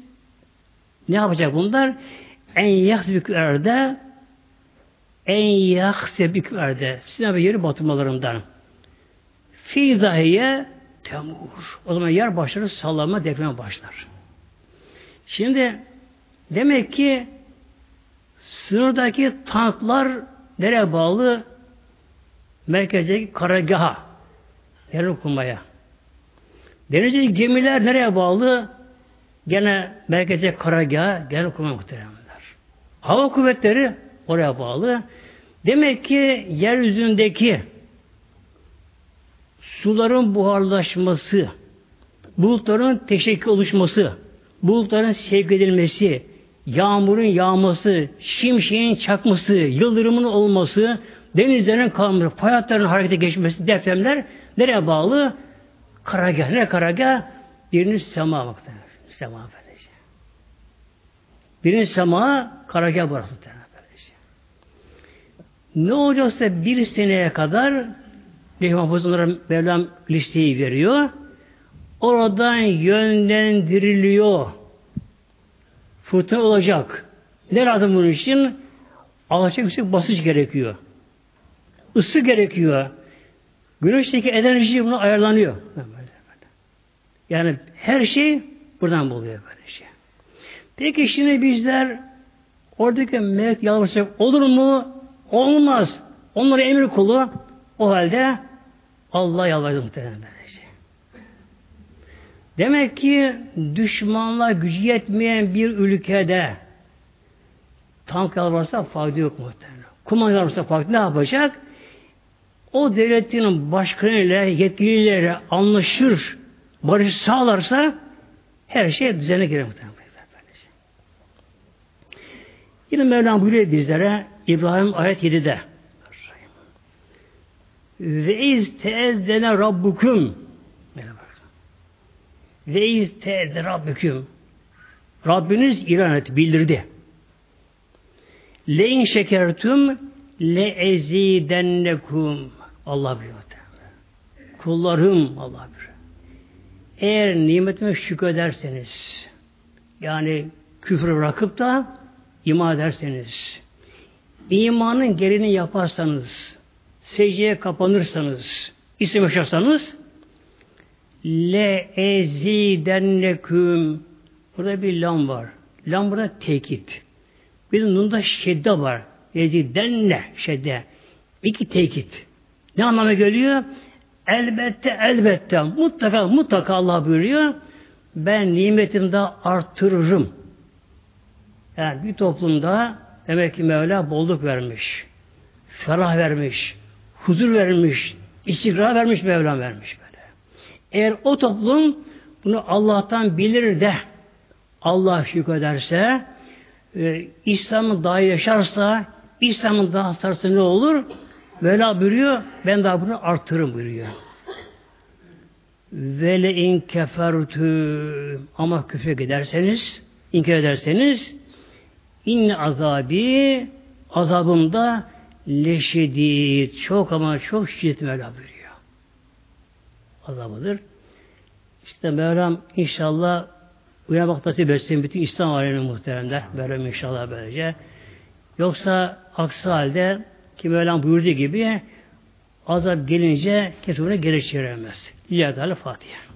Ne yapacak bunlar? En yahsibükerde en yahsibükerde sizin bir yeri batırmalarından. Fi dahiye temur. O zaman yer başlar sallama depreme başlar. Şimdi demek ki sınırdaki tanklar nereye bağlı? Merkezdeki karargaha. Yer okumaya. Denizdeki gemiler nereye bağlı? Gene merkeze karargaha, gene okuma muhteremler. Hava kuvvetleri oraya bağlı. Demek ki yeryüzündeki suların buharlaşması, bulutların teşekkür oluşması, bulutların sevk edilmesi, yağmurun yağması, şimşeğin çakması, yıldırımın olması, denizlerin kalması, fayatların harekete geçmesi, depremler nereye bağlı? Karagah. Ne karagah? Birinci sema bakta. Sema böylece. Birinci sema karagah burası. Ne olacaksa bir seneye kadar Lehim Hafızlara Mevlam listeyi veriyor. Oradan yönlendiriliyor. Fırtına olacak. Ne lazım bunun için? Alçak yüksek basınç gerekiyor. Isı gerekiyor. Güneşteki enerji buna ayarlanıyor. Yani her şey buradan buluyor böyle şey. Peki şimdi bizler oradaki melek yalvaracak olur mu? Olmaz. Onları emir kulu. O halde Allah yalvardı muhtemelen böylece. Demek ki düşmanla gücü yetmeyen bir ülkede tank yalvarsa fayda yok muhtemelen. Kuman yalvarsa fayda ne yapacak? O devletin başkanıyla, yetkilileri anlaşır, barış sağlarsa her şey düzene girer muhtemelen. Yine Mevlam buyuruyor bizlere İbrahim ayet 7'de ve iz teezzene rabbukum ve iz teezzene rabbüküm Rabbiniz ilan etti, bildirdi. Le in şekertum le ezidennekum Allah biliyor. Kullarım Allah biliyor. Eğer nimetime şükrederseniz yani küfrü bırakıp da iman ederseniz imanın gereğini yaparsanız secdeye kapanırsanız, isim yaşarsanız le ezidenneküm burada bir lam var. Lam burada tekit. Bir nunda şedde var. Ezidenne şedde. İki tekit. Ne anlama geliyor? Elbette elbette mutlaka mutlaka Allah buyuruyor. Ben nimetimi de arttırırım. Yani bir toplumda demek ki Mevla bolluk vermiş. Ferah vermiş huzur vermiş, istikrar vermiş, Mevlam vermiş böyle. Eğer o toplum bunu Allah'tan bilir de Allah şükrederse e, İslam'ı daha yaşarsa İslam'ın daha sarsa ne olur? Mevla buyuruyor, ben daha bunu artırırım buyuruyor. Ve le in kefertü ama küfre giderseniz, inkar ederseniz inne azabi azabımda leşedid, çok ama çok şiddet Mevla buyuruyor. Azabıdır. İşte Mevlam inşallah uyanmak nasip etsin bütün İslam aleminin muhteremler. Mevlam inşallah böylece. Yoksa aksi halde ki Mevlam buyurduğu gibi azap gelince kesin geri çeviremez. Lillahi Teala Fatiha.